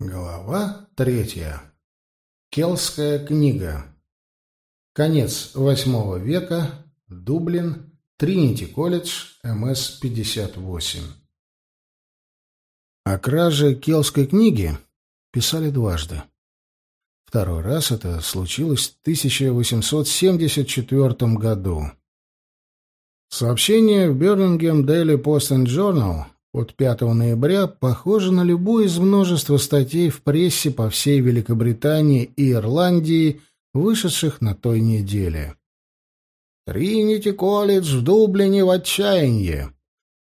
Глава третья. Келская книга. Конец восьмого века. Дублин. Тринити колледж. МС-58. О краже Келской книги писали дважды. Второй раз это случилось в 1874 году. Сообщение в Birmingham Daily Post and Journal от 5 ноября похоже на любую из множества статей в прессе по всей Великобритании и Ирландии, вышедших на той неделе. Тринити колледж в Дублине в отчаянии.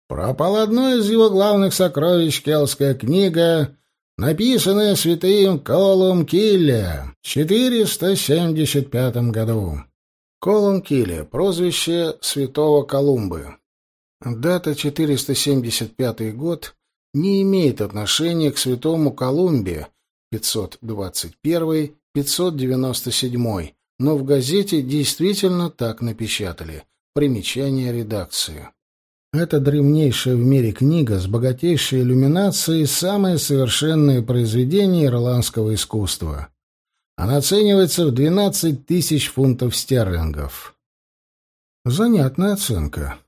Пропал одно из его главных сокровищ Келская книга, написанная святым Колум Килле в 475 году. Колум Килле, прозвище святого Колумбы. Дата 475 год не имеет отношения к святому Колумбе 521-597, но в газете действительно так напечатали. Примечание редакции. Это древнейшая в мире книга с богатейшей иллюминацией самое совершенное произведение ирландского искусства. Она оценивается в 12 тысяч фунтов стерлингов. Занятная оценка.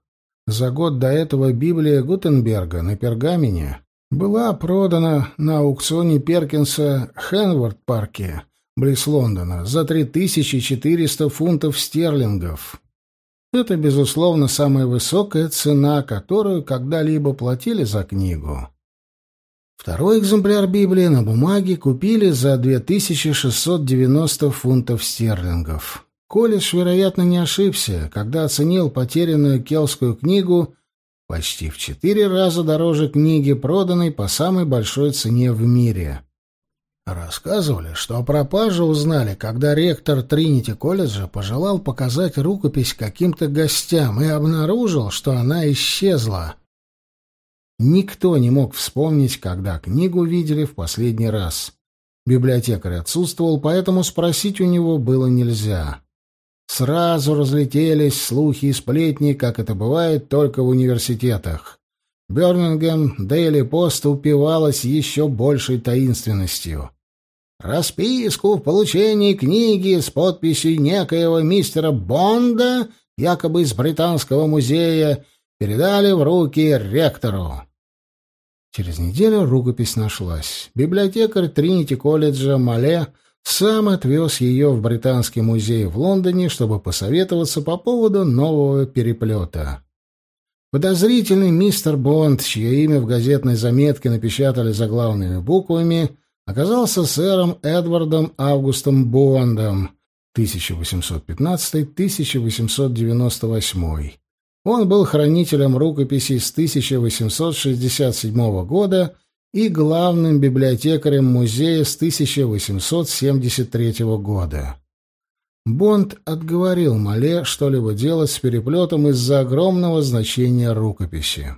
За год до этого Библия Гутенберга на пергамене была продана на аукционе Перкинса Хенворд-парке, близ Лондона, за 3400 фунтов стерлингов. Это, безусловно, самая высокая цена, которую когда-либо платили за книгу. Второй экземпляр Библии на бумаге купили за 2690 фунтов стерлингов. Колледж, вероятно, не ошибся, когда оценил потерянную келскую книгу почти в четыре раза дороже книги, проданной по самой большой цене в мире. Рассказывали, что о пропаже узнали, когда ректор Тринити колледжа пожелал показать рукопись каким-то гостям и обнаружил, что она исчезла. Никто не мог вспомнить, когда книгу видели в последний раз. Библиотекарь отсутствовал, поэтому спросить у него было нельзя. Сразу разлетелись слухи и сплетни, как это бывает только в университетах. Бёрмингем Дейли Пост упивалась еще большей таинственностью. Расписку в получении книги с подписью некоего мистера Бонда, якобы из Британского музея, передали в руки ректору. Через неделю рукопись нашлась. Библиотекарь Тринити колледжа Мале сам отвез ее в Британский музей в Лондоне, чтобы посоветоваться по поводу нового переплета. Подозрительный мистер Бонд, чье имя в газетной заметке напечатали заглавными буквами, оказался сэром Эдвардом Августом Бондом 1815-1898. Он был хранителем рукописей с 1867 года и главным библиотекарем музея с 1873 года. Бонд отговорил Мале что-либо делать с переплетом из-за огромного значения рукописи.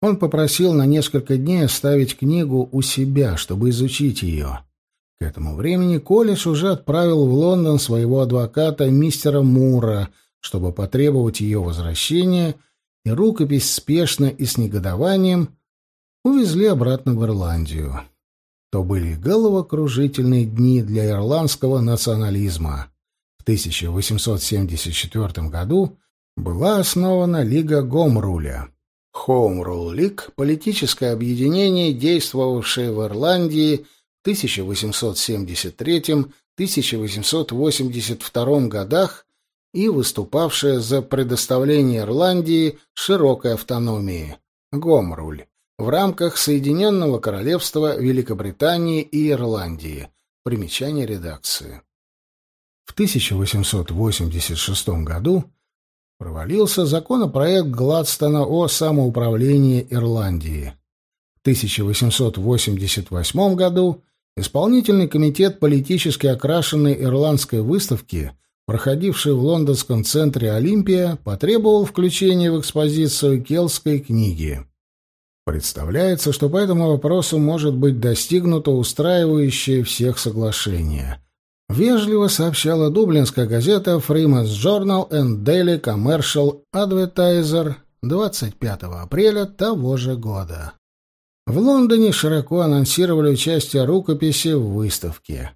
Он попросил на несколько дней оставить книгу у себя, чтобы изучить ее. К этому времени колледж уже отправил в Лондон своего адвоката мистера Мура, чтобы потребовать ее возвращения, и рукопись спешно и с негодованием увезли обратно в Ирландию. То были головокружительные дни для ирландского национализма. В 1874 году была основана Лига Гомруля. Хоумрул Лиг — политическое объединение, действовавшее в Ирландии в 1873-1882 годах и выступавшее за предоставление Ирландии широкой автономии. Гомруль в рамках Соединенного Королевства Великобритании и Ирландии. Примечание редакции. В 1886 году провалился законопроект Гладстона о самоуправлении Ирландии. В 1888 году Исполнительный комитет политически окрашенной ирландской выставки, проходивший в лондонском центре «Олимпия», потребовал включения в экспозицию Келской книги. Представляется, что по этому вопросу может быть достигнуто устраивающее всех соглашение. Вежливо сообщала дублинская газета Freeman's Journal and Daily Commercial Advertiser 25 апреля того же года. В Лондоне широко анонсировали участие рукописи в выставке.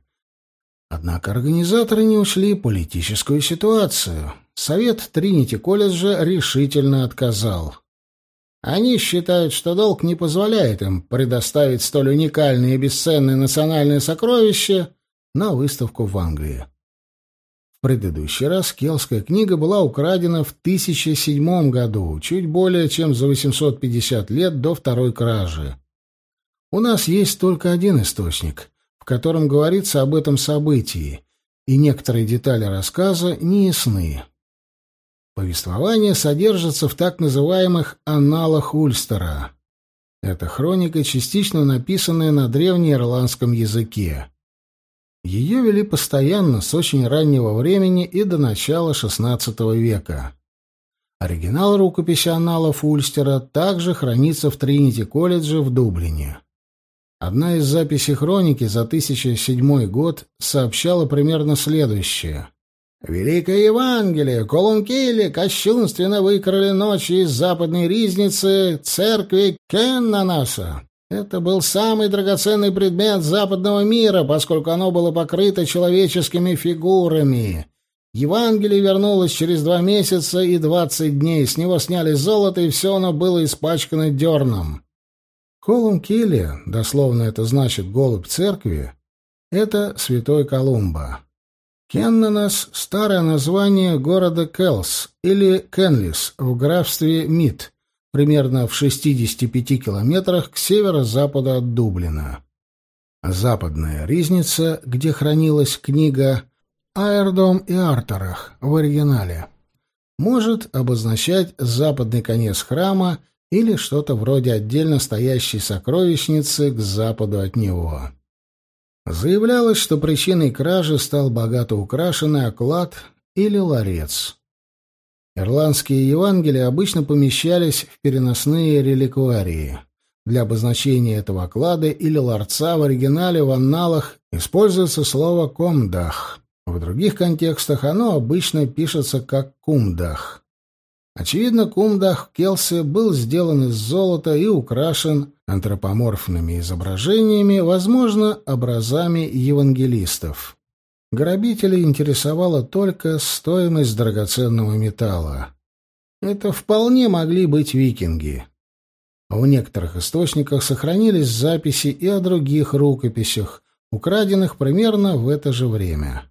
Однако организаторы не ушли политическую ситуацию. Совет Тринити-колледжа решительно отказал. Они считают, что долг не позволяет им предоставить столь уникальные и бесценные национальные сокровища на выставку в Англии. В предыдущий раз Келская книга была украдена в 1007 году, чуть более чем за 850 лет до второй кражи. У нас есть только один источник, в котором говорится об этом событии, и некоторые детали рассказа не ясны. Повествование содержится в так называемых «аналах Ульстера». Это хроника, частично написанная на древнеирландском языке. Ее вели постоянно с очень раннего времени и до начала XVI века. Оригинал рукописи аналов Ульстера также хранится в Тринити-колледже в Дублине. Одна из записей хроники за 1007 год сообщала примерно следующее. «Великое Евангелие! Колункили кощунственно выкрали ночью из западной ризницы церкви Кеннанаса. Это был самый драгоценный предмет западного мира, поскольку оно было покрыто человеческими фигурами. Евангелие вернулось через два месяца и двадцать дней. С него сняли золото, и все оно было испачкано дерном. Колум дословно это значит «голубь церкви», это святой Колумба. Кеннанас — старое название города Келс или Кенлис в графстве Мид, примерно в 65 километрах к северо-западу от Дублина. Западная ризница, где хранилась книга «Айрдом и Артерах» в оригинале, может обозначать западный конец храма или что-то вроде отдельно стоящей сокровищницы к западу от него. Заявлялось, что причиной кражи стал богато украшенный оклад или ларец. Ирландские Евангелия обычно помещались в переносные реликварии. Для обозначения этого оклада или ларца в оригинале в анналах используется слово «комдах». В других контекстах оно обычно пишется как «кумдах». Очевидно, кумдах Келсе был сделан из золота и украшен антропоморфными изображениями, возможно, образами евангелистов. Грабителей интересовала только стоимость драгоценного металла. Это вполне могли быть викинги. В некоторых источниках сохранились записи и о других рукописях, украденных примерно в это же время.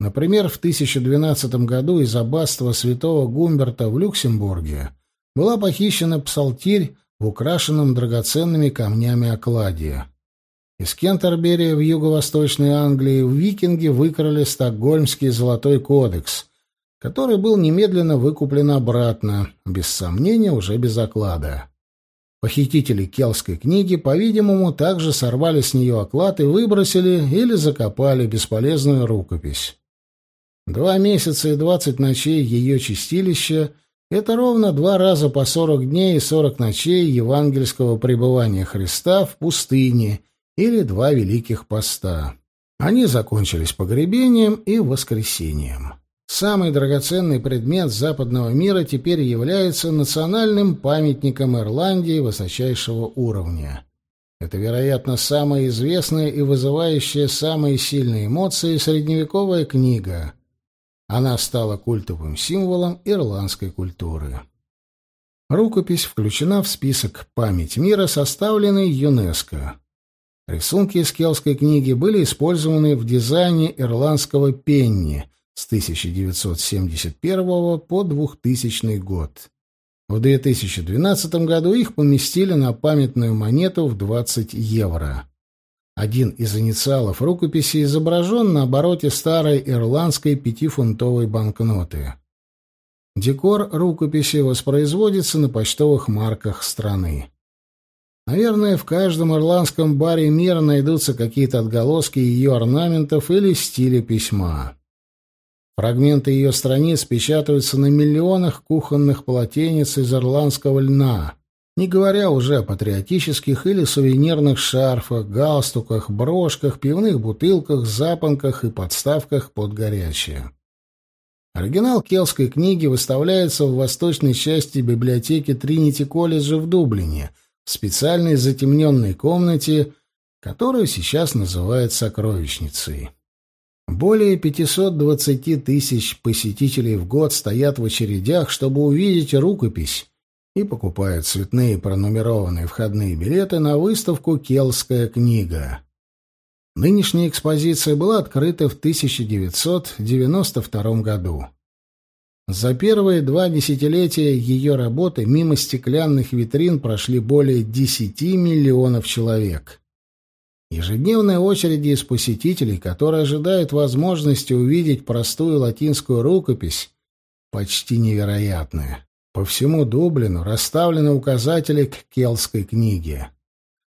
Например, в 1012 году из аббатства святого Гумберта в Люксембурге была похищена псалтирь в украшенном драгоценными камнями окладе. Из Кентербери в юго-восточной Англии викинги выкрали Стокгольмский золотой кодекс, который был немедленно выкуплен обратно, без сомнения, уже без оклада. Похитители келской книги, по-видимому, также сорвали с нее оклад и выбросили или закопали бесполезную рукопись. Два месяца и двадцать ночей ее чистилища — это ровно два раза по сорок дней и сорок ночей евангельского пребывания Христа в пустыне — или два великих поста. Они закончились погребением и воскресением. Самый драгоценный предмет западного мира теперь является национальным памятником Ирландии высочайшего уровня. Это, вероятно, самая известная и вызывающая самые сильные эмоции средневековая книга. Она стала культовым символом ирландской культуры. Рукопись включена в список «Память мира», составленный ЮНЕСКО. Рисунки из келской книги были использованы в дизайне ирландского пенни с 1971 по 2000 год. В 2012 году их поместили на памятную монету в 20 евро. Один из инициалов рукописи изображен на обороте старой ирландской пятифунтовой банкноты. Декор рукописи воспроизводится на почтовых марках страны. Наверное, в каждом ирландском баре мира найдутся какие-то отголоски ее орнаментов или стиля письма. Фрагменты ее страниц печатаются на миллионах кухонных полотенец из ирландского льна, не говоря уже о патриотических или сувенирных шарфах, галстуках, брошках, пивных бутылках, запонках и подставках под горячее. Оригинал келской книги выставляется в восточной части библиотеки Тринити-колледжа в Дублине – в специальной затемненной комнате, которую сейчас называют сокровищницей. Более 520 тысяч посетителей в год стоят в очередях, чтобы увидеть рукопись, и покупают цветные пронумерованные входные билеты на выставку «Келская книга». Нынешняя экспозиция была открыта в 1992 году. За первые два десятилетия ее работы мимо стеклянных витрин прошли более 10 миллионов человек. Ежедневные очереди из посетителей, которые ожидают возможности увидеть простую латинскую рукопись, почти невероятные. По всему Дублину расставлены указатели к келтской книге.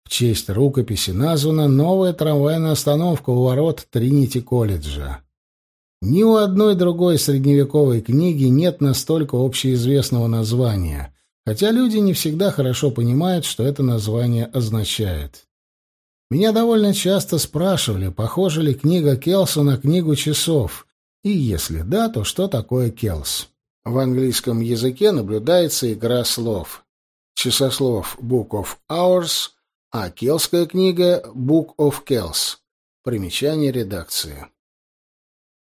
В честь рукописи названа новая трамвайная остановка у ворот Тринити-колледжа. Ни у одной другой средневековой книги нет настолько общеизвестного названия, хотя люди не всегда хорошо понимают, что это название означает. Меня довольно часто спрашивали, похожа ли книга Келса на книгу часов, и если да, то что такое Келс. В английском языке наблюдается игра слов. Часослов Book of Hours, а келская книга Book of Kells. Примечание редакции.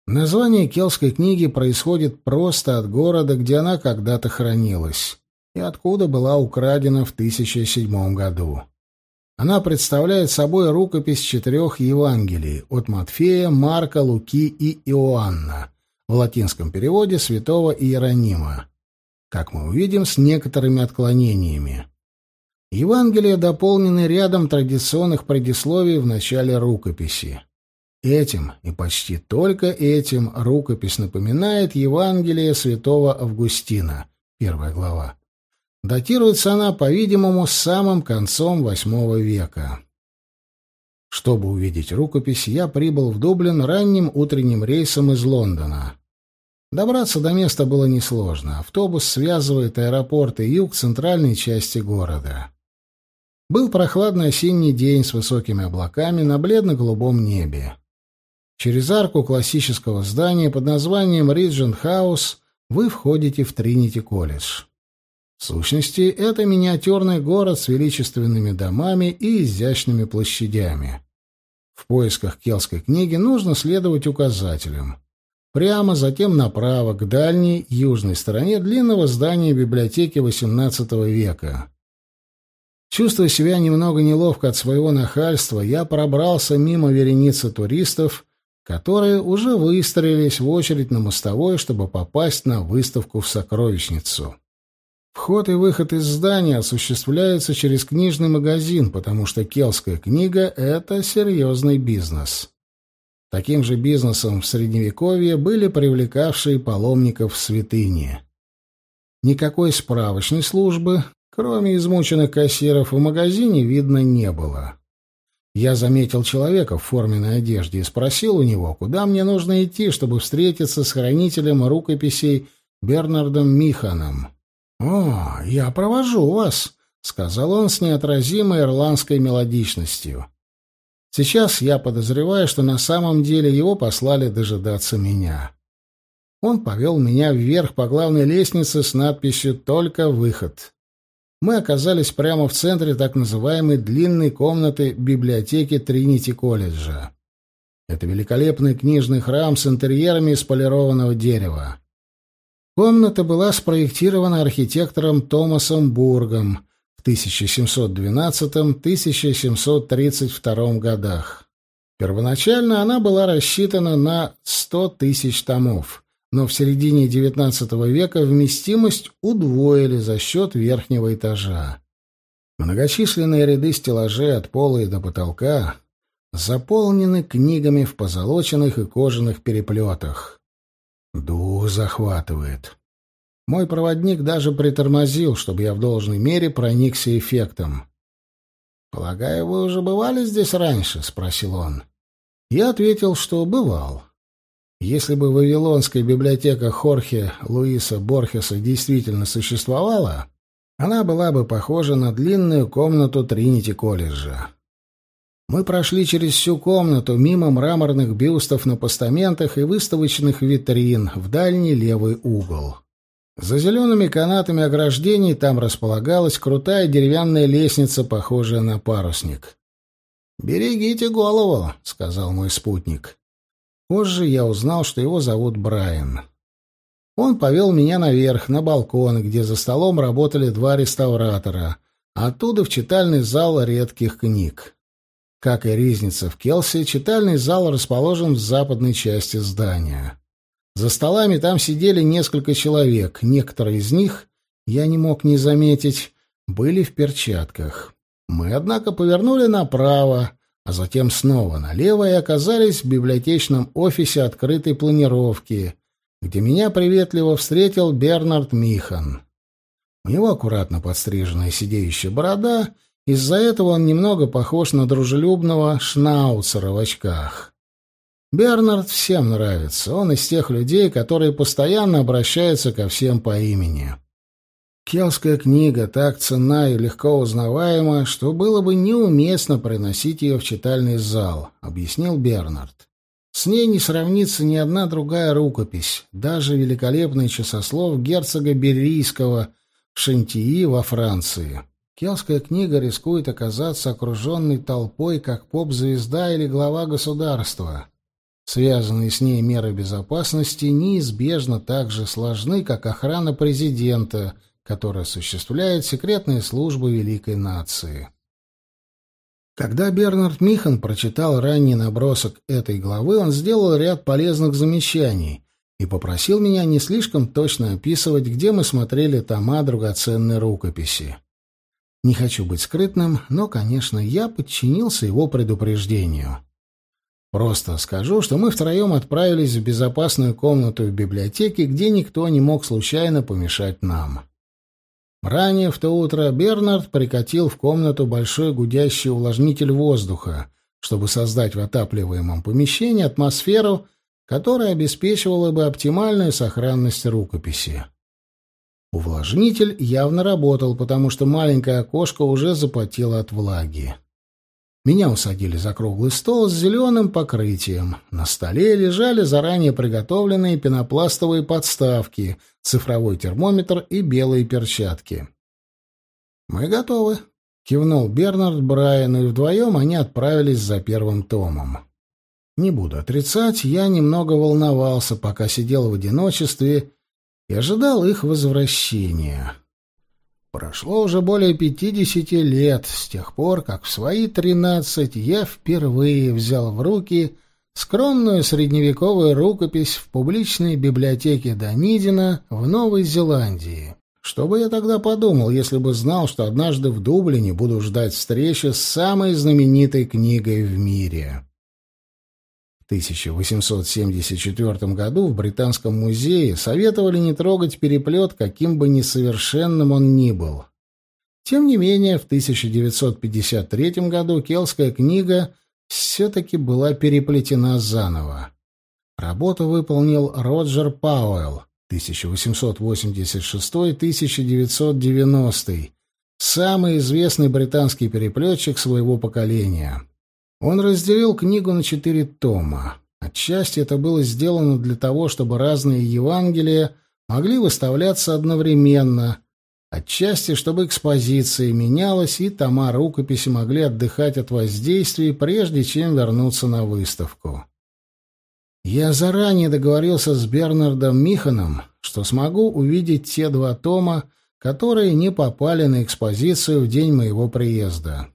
Название келской книги происходит просто от города, где она когда-то хранилась, и откуда была украдена в 1007 году. Она представляет собой рукопись четырех Евангелий от Матфея, Марка, Луки и Иоанна в латинском переводе святого Иеронима, как мы увидим, с некоторыми отклонениями. Евангелия дополнены рядом традиционных предисловий в начале рукописи. Этим, и почти только этим, рукопись напоминает Евангелие святого Августина, первая глава. Датируется она, по-видимому, самым концом VIII века. Чтобы увидеть рукопись, я прибыл в Дублин ранним утренним рейсом из Лондона. Добраться до места было несложно. Автобус связывает аэропорт и юг центральной части города. Был прохладный осенний день с высокими облаками на бледно-голубом небе. Через арку классического здания под названием Риджент Хаус вы входите в Тринити-колледж. В сущности, это миниатюрный город с величественными домами и изящными площадями. В поисках келской книги нужно следовать указателям. Прямо, затем направо, к дальней, южной стороне длинного здания библиотеки XVIII века. Чувствуя себя немного неловко от своего нахальства, я пробрался мимо вереницы туристов, которые уже выстроились в очередь на мостовой, чтобы попасть на выставку в сокровищницу. Вход и выход из здания осуществляются через книжный магазин, потому что келская книга — это серьезный бизнес. Таким же бизнесом в Средневековье были привлекавшие паломников в святыни. Никакой справочной службы, кроме измученных кассиров, в магазине видно не было. Я заметил человека в форменной одежде и спросил у него, куда мне нужно идти, чтобы встретиться с хранителем рукописей Бернардом Миханом. «О, я провожу вас», — сказал он с неотразимой ирландской мелодичностью. Сейчас я подозреваю, что на самом деле его послали дожидаться меня. Он повел меня вверх по главной лестнице с надписью «Только выход». Мы оказались прямо в центре так называемой длинной комнаты библиотеки Тринити-колледжа. Это великолепный книжный храм с интерьерами из полированного дерева. Комната была спроектирована архитектором Томасом Бургом в 1712-1732 годах. Первоначально она была рассчитана на 100 тысяч томов, но в середине XIX века вместимость удвоили за счет верхнего этажа. Многочисленные ряды стеллажей от пола и до потолка заполнены книгами в позолоченных и кожаных переплетах. Дух захватывает. Мой проводник даже притормозил, чтобы я в должной мере проникся эффектом. «Полагаю, вы уже бывали здесь раньше?» — спросил он. Я ответил, что бывал. Если бы Вавилонская библиотека Хорхе Луиса Борхеса действительно существовала, она была бы похожа на длинную комнату Тринити-колледжа. Мы прошли через всю комнату, мимо мраморных бюстов на постаментах и выставочных витрин, в дальний левый угол. За зелеными канатами ограждений там располагалась крутая деревянная лестница, похожая на парусник. «Берегите голову», — сказал мой спутник. Позже я узнал, что его зовут Брайан. Он повел меня наверх, на балкон, где за столом работали два реставратора, а оттуда в читальный зал редких книг. Как и ризница в Келсе, читальный зал расположен в западной части здания. За столами там сидели несколько человек, некоторые из них, я не мог не заметить, были в перчатках. Мы, однако, повернули направо, а затем снова налево и оказались в библиотечном офисе открытой планировки, где меня приветливо встретил Бернард Михан. У него аккуратно подстриженная сидеющая борода, из-за этого он немного похож на дружелюбного шнауцера в очках. Бернард всем нравится, он из тех людей, которые постоянно обращаются ко всем по имени. Келская книга так ценна и легко узнаваема, что было бы неуместно приносить ее в читальный зал, объяснил Бернард. С ней не сравнится ни одна другая рукопись, даже великолепный часослов герцога Берийского в Шантии во Франции. Келская книга рискует оказаться окруженной толпой, как поп-звезда или глава государства. Связанные с ней меры безопасности неизбежно так же сложны, как охрана президента, которая осуществляет секретные службы великой нации. Когда Бернард Михан прочитал ранний набросок этой главы, он сделал ряд полезных замечаний и попросил меня не слишком точно описывать, где мы смотрели тома драгоценной рукописи. Не хочу быть скрытным, но, конечно, я подчинился его предупреждению. Просто скажу, что мы втроем отправились в безопасную комнату в библиотеке, где никто не мог случайно помешать нам. Ранее в то утро Бернард прикатил в комнату большой гудящий увлажнитель воздуха, чтобы создать в отапливаемом помещении атмосферу, которая обеспечивала бы оптимальную сохранность рукописи. Увлажнитель явно работал, потому что маленькое окошко уже запотело от влаги. Меня усадили за круглый стол с зеленым покрытием. На столе лежали заранее приготовленные пенопластовые подставки, цифровой термометр и белые перчатки. «Мы готовы», — кивнул Бернард Брайану, и вдвоем они отправились за первым томом. Не буду отрицать, я немного волновался, пока сидел в одиночестве и ожидал их возвращения. Прошло уже более пятидесяти лет с тех пор, как в свои тринадцать я впервые взял в руки скромную средневековую рукопись в публичной библиотеке Данидина в Новой Зеландии. Что бы я тогда подумал, если бы знал, что однажды в Дублине буду ждать встречи с самой знаменитой книгой в мире? 1874 году в Британском музее советовали не трогать переплет, каким бы несовершенным он ни был. Тем не менее, в 1953 году Келская книга все-таки была переплетена заново. Работу выполнил Роджер Пауэлл 1886-1990, самый известный британский переплетчик своего поколения. Он разделил книгу на четыре тома. Отчасти это было сделано для того, чтобы разные Евангелия могли выставляться одновременно, отчасти, чтобы экспозиция менялась и тома рукописи могли отдыхать от воздействий, прежде чем вернуться на выставку. Я заранее договорился с Бернардом Миханом, что смогу увидеть те два тома, которые не попали на экспозицию в день моего приезда.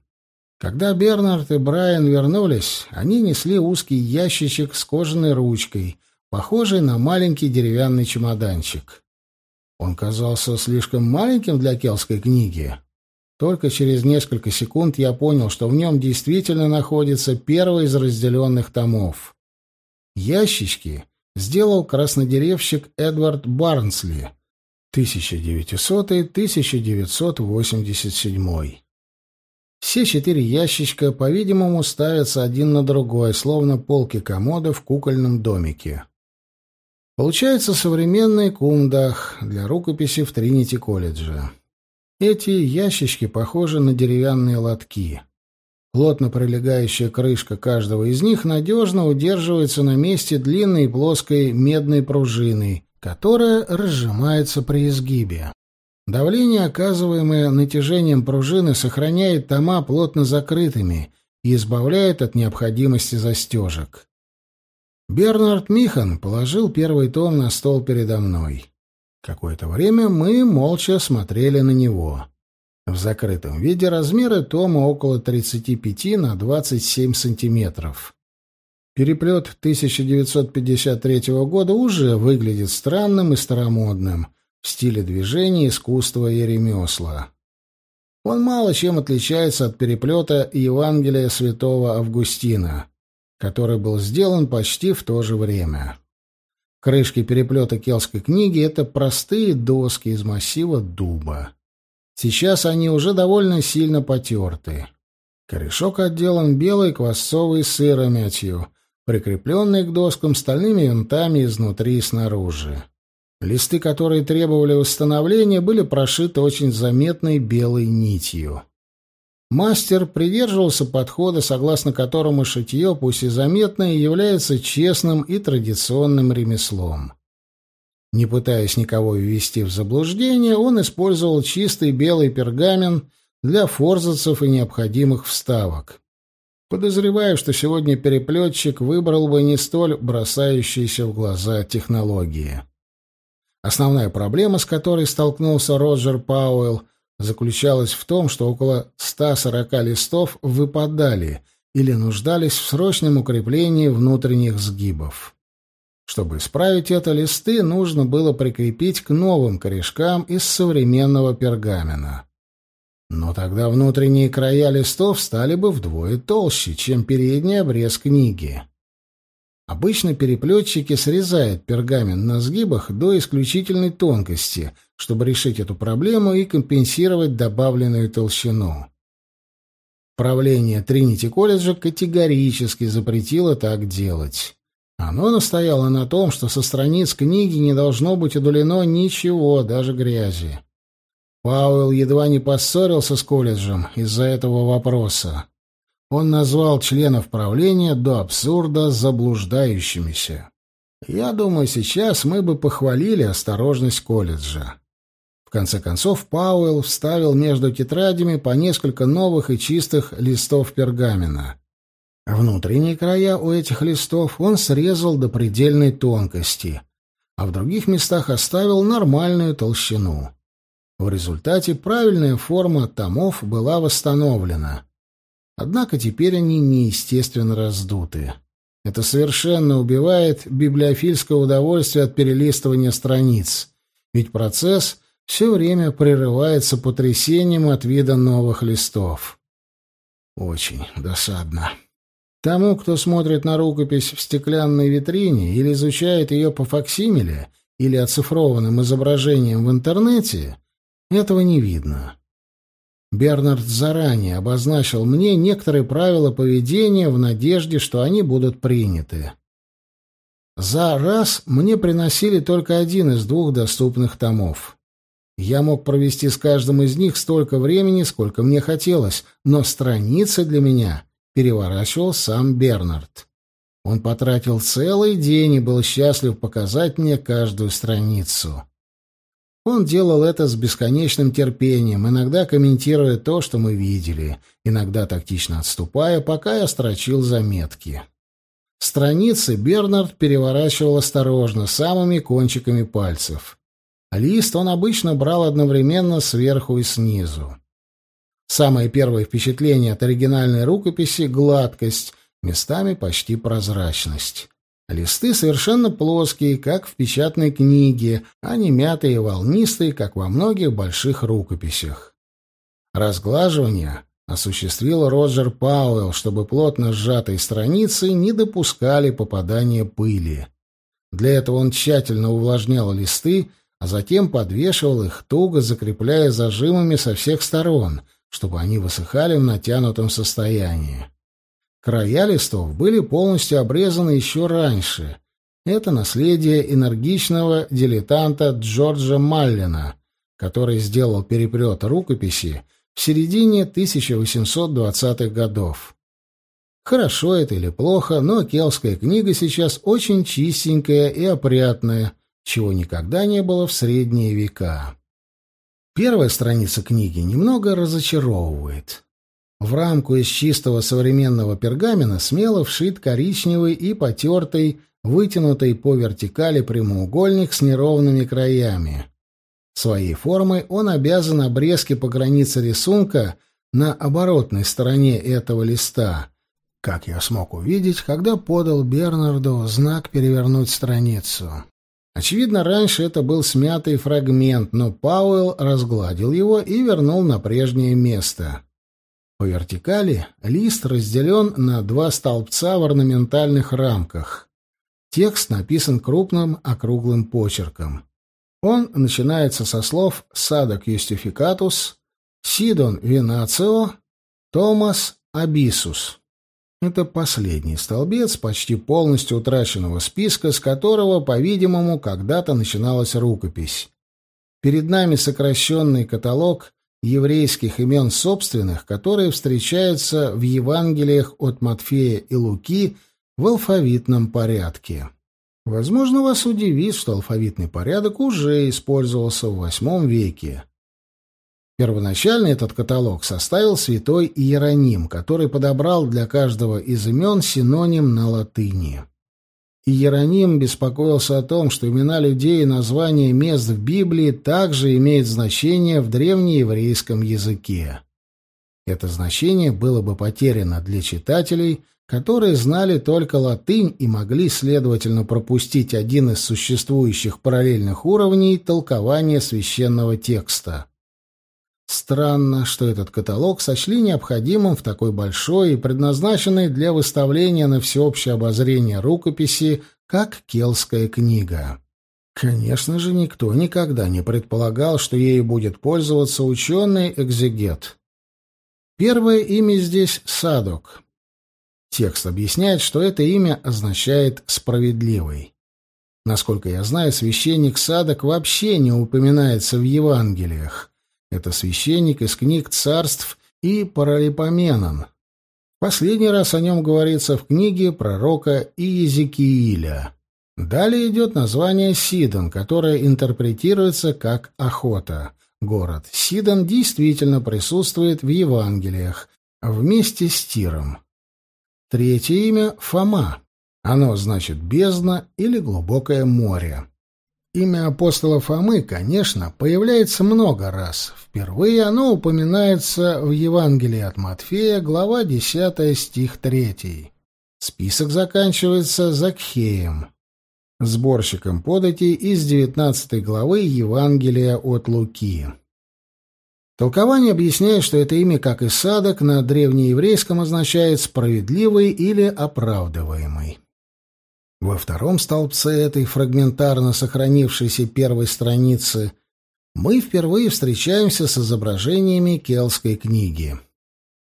Когда Бернард и Брайан вернулись, они несли узкий ящичек с кожаной ручкой, похожий на маленький деревянный чемоданчик. Он казался слишком маленьким для келской книги. Только через несколько секунд я понял, что в нем действительно находится первый из разделенных томов. Ящички сделал краснодеревщик Эдвард Барнсли, 1900-1987. Все четыре ящичка, по-видимому, ставятся один на другой, словно полки комода в кукольном домике. Получается современный кумдах для рукописи в Тринити-колледже. Эти ящички похожи на деревянные лотки. Плотно прилегающая крышка каждого из них надежно удерживается на месте длинной плоской медной пружиной, которая разжимается при изгибе. Давление, оказываемое натяжением пружины, сохраняет тома плотно закрытыми и избавляет от необходимости застежек. Бернард Михан положил первый том на стол передо мной. Какое-то время мы молча смотрели на него. В закрытом виде размеры тома около 35 на 27 сантиметров. Переплет 1953 года уже выглядит странным и старомодным в стиле движения, искусства и ремесла. Он мало чем отличается от переплета Евангелия святого Августина, который был сделан почти в то же время. Крышки переплета келской книги — это простые доски из массива дуба. Сейчас они уже довольно сильно потерты. Корешок отделан белой квасцовой сыромятью, прикрепленной к доскам стальными винтами изнутри и снаружи. Листы, которые требовали восстановления, были прошиты очень заметной белой нитью. Мастер придерживался подхода, согласно которому шитье, пусть и заметное, является честным и традиционным ремеслом. Не пытаясь никого ввести в заблуждение, он использовал чистый белый пергамент для форзацев и необходимых вставок. Подозреваю, что сегодня переплетчик выбрал бы не столь бросающиеся в глаза технологии. Основная проблема, с которой столкнулся Роджер Пауэлл, заключалась в том, что около 140 листов выпадали или нуждались в срочном укреплении внутренних сгибов. Чтобы исправить это, листы нужно было прикрепить к новым корешкам из современного пергамена. Но тогда внутренние края листов стали бы вдвое толще, чем передний обрез книги. Обычно переплетчики срезают пергамент на сгибах до исключительной тонкости, чтобы решить эту проблему и компенсировать добавленную толщину. Правление Тринити колледжа категорически запретило так делать. Оно настояло на том, что со страниц книги не должно быть удалено ничего, даже грязи. Пауэлл едва не поссорился с колледжем из-за этого вопроса. Он назвал членов правления до абсурда заблуждающимися. Я думаю, сейчас мы бы похвалили осторожность колледжа. В конце концов, Пауэлл вставил между тетрадями по несколько новых и чистых листов пергамента. Внутренние края у этих листов он срезал до предельной тонкости, а в других местах оставил нормальную толщину. В результате правильная форма томов была восстановлена. Однако теперь они неестественно раздуты. Это совершенно убивает библиофильское удовольствие от перелистывания страниц, ведь процесс все время прерывается потрясением от вида новых листов. Очень досадно. Тому, кто смотрит на рукопись в стеклянной витрине или изучает ее по факсимиле или оцифрованным изображением в интернете, этого не видно. Бернард заранее обозначил мне некоторые правила поведения в надежде, что они будут приняты. За раз мне приносили только один из двух доступных томов. Я мог провести с каждым из них столько времени, сколько мне хотелось, но страницы для меня переворачивал сам Бернард. Он потратил целый день и был счастлив показать мне каждую страницу. Он делал это с бесконечным терпением, иногда комментируя то, что мы видели, иногда тактично отступая, пока я строчил заметки. Страницы Бернард переворачивал осторожно, самыми кончиками пальцев. Лист он обычно брал одновременно сверху и снизу. Самое первое впечатление от оригинальной рукописи — гладкость, местами почти прозрачность. Листы совершенно плоские, как в печатной книге, а не мятые и волнистые, как во многих больших рукописях. Разглаживание осуществил Роджер Пауэлл, чтобы плотно сжатые страницы не допускали попадания пыли. Для этого он тщательно увлажнял листы, а затем подвешивал их, туго закрепляя зажимами со всех сторон, чтобы они высыхали в натянутом состоянии. Края листов были полностью обрезаны еще раньше. Это наследие энергичного дилетанта Джорджа Маллина, который сделал переплет рукописи в середине 1820-х годов. Хорошо это или плохо, но келская книга сейчас очень чистенькая и опрятная, чего никогда не было в средние века. Первая страница книги немного разочаровывает. В рамку из чистого современного пергамена смело вшит коричневый и потертый, вытянутый по вертикали прямоугольник с неровными краями. Своей формой он обязан обрезки по границе рисунка на оборотной стороне этого листа, как я смог увидеть, когда подал Бернарду знак перевернуть страницу. Очевидно, раньше это был смятый фрагмент, но Пауэлл разгладил его и вернул на прежнее место. По вертикали лист разделен на два столбца в орнаментальных рамках. Текст написан крупным округлым почерком. Он начинается со слов «Садок юстификатус», «Сидон винацио», «Томас абисус». Это последний столбец почти полностью утраченного списка, с которого, по-видимому, когда-то начиналась рукопись. Перед нами сокращенный каталог еврейских имен собственных, которые встречаются в Евангелиях от Матфея и Луки в алфавитном порядке. Возможно, вас удивит, что алфавитный порядок уже использовался в VIII веке. Первоначально этот каталог составил святой Иероним, который подобрал для каждого из имен синоним на латыни. Иероним беспокоился о том, что имена людей и названия мест в Библии также имеют значение в древнееврейском языке. Это значение было бы потеряно для читателей, которые знали только латынь и могли, следовательно, пропустить один из существующих параллельных уровней толкования священного текста. Странно, что этот каталог сочли необходимым в такой большой и предназначенной для выставления на всеобщее обозрение рукописи, как Келская книга. Конечно же, никто никогда не предполагал, что ею будет пользоваться ученый-экзегет. Первое имя здесь — Садок. Текст объясняет, что это имя означает «справедливый». Насколько я знаю, священник Садок вообще не упоминается в Евангелиях. Это священник из книг царств и Паралипоменон. Последний раз о нем говорится в книге пророка Иезекииля. Далее идет название Сидон, которое интерпретируется как «охота». Город Сидон действительно присутствует в Евангелиях, вместе с Тиром. Третье имя — Фома. Оно значит «бездна» или «глубокое море». Имя апостола Фомы, конечно, появляется много раз. Впервые оно упоминается в Евангелии от Матфея, глава 10, стих 3. Список заканчивается Закхеем, сборщиком податей из 19 главы Евангелия от Луки. Толкование объясняет, что это имя, как и Садок, на древнееврейском означает «справедливый» или «оправдываемый». Во втором столбце этой фрагментарно сохранившейся первой страницы мы впервые встречаемся с изображениями келской книги.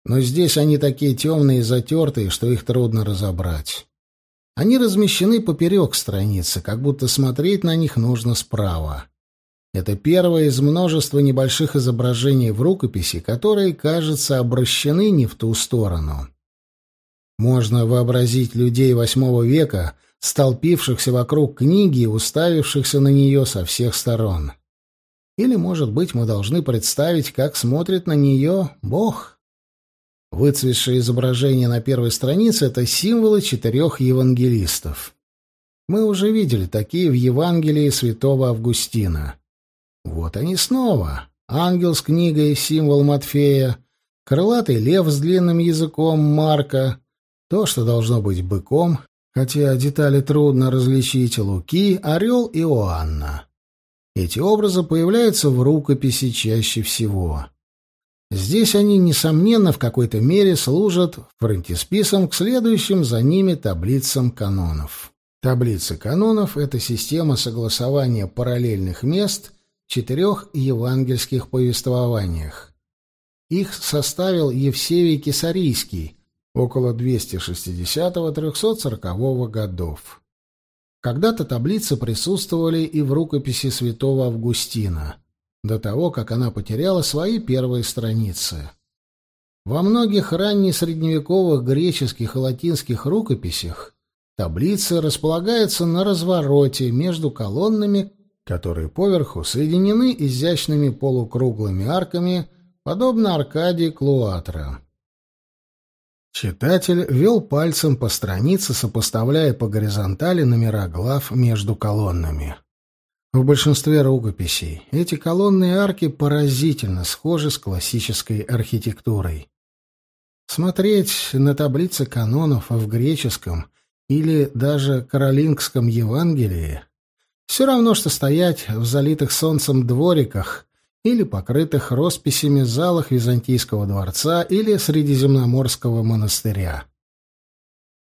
Но здесь они такие темные и затертые, что их трудно разобрать. Они размещены поперек страницы, как будто смотреть на них нужно справа. Это первое из множества небольших изображений в рукописи, которые, кажется, обращены не в ту сторону. Можно вообразить людей восьмого века — столпившихся вокруг книги и уставившихся на нее со всех сторон. Или, может быть, мы должны представить, как смотрит на нее Бог. Выцветшее изображение на первой странице — это символы четырех евангелистов. Мы уже видели такие в Евангелии святого Августина. Вот они снова. Ангел с книгой, символ Матфея, крылатый лев с длинным языком Марка, то, что должно быть быком, хотя детали трудно различить, Луки, Орел и Оанна. Эти образы появляются в рукописи чаще всего. Здесь они, несомненно, в какой-то мере служат фронтисписом к следующим за ними таблицам канонов. Таблицы канонов — это система согласования параллельных мест в четырех евангельских повествованиях. Их составил Евсевий Кесарийский, около 260-340 годов. Когда-то таблицы присутствовали и в рукописи святого Августина, до того, как она потеряла свои первые страницы. Во многих раннесредневековых греческих и латинских рукописях таблица располагается на развороте между колоннами, которые поверху соединены изящными полукруглыми арками, подобно аркадии Клуатра. Читатель вел пальцем по странице, сопоставляя по горизонтали номера глав между колоннами. В большинстве рукописей эти колонные арки поразительно схожи с классической архитектурой. Смотреть на таблицы канонов в греческом или даже каролингском Евангелии все равно, что стоять в залитых солнцем двориках или покрытых росписями залах Византийского дворца или Средиземноморского монастыря.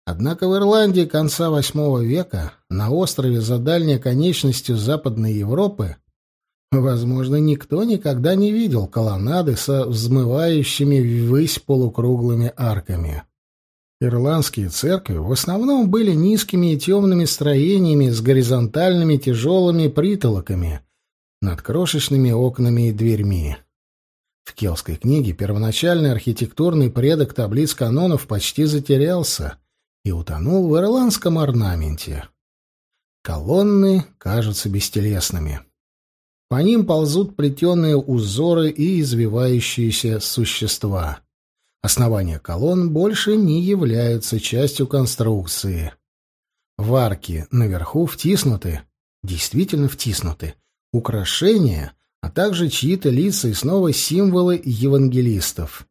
Однако в Ирландии конца VIII века, на острове за дальней конечностью Западной Европы, возможно, никто никогда не видел колоннады со взмывающими ввысь полукруглыми арками. Ирландские церкви в основном были низкими и темными строениями с горизонтальными тяжелыми притолоками над крошечными окнами и дверьми. В Келской книге первоначальный архитектурный предок таблиц канонов почти затерялся и утонул в ирландском орнаменте. Колонны кажутся бестелесными. По ним ползут плетеные узоры и извивающиеся существа. Основания колонн больше не являются частью конструкции. В арки наверху втиснуты, действительно втиснуты, украшения, а также чьи-то лица и снова символы евангелистов.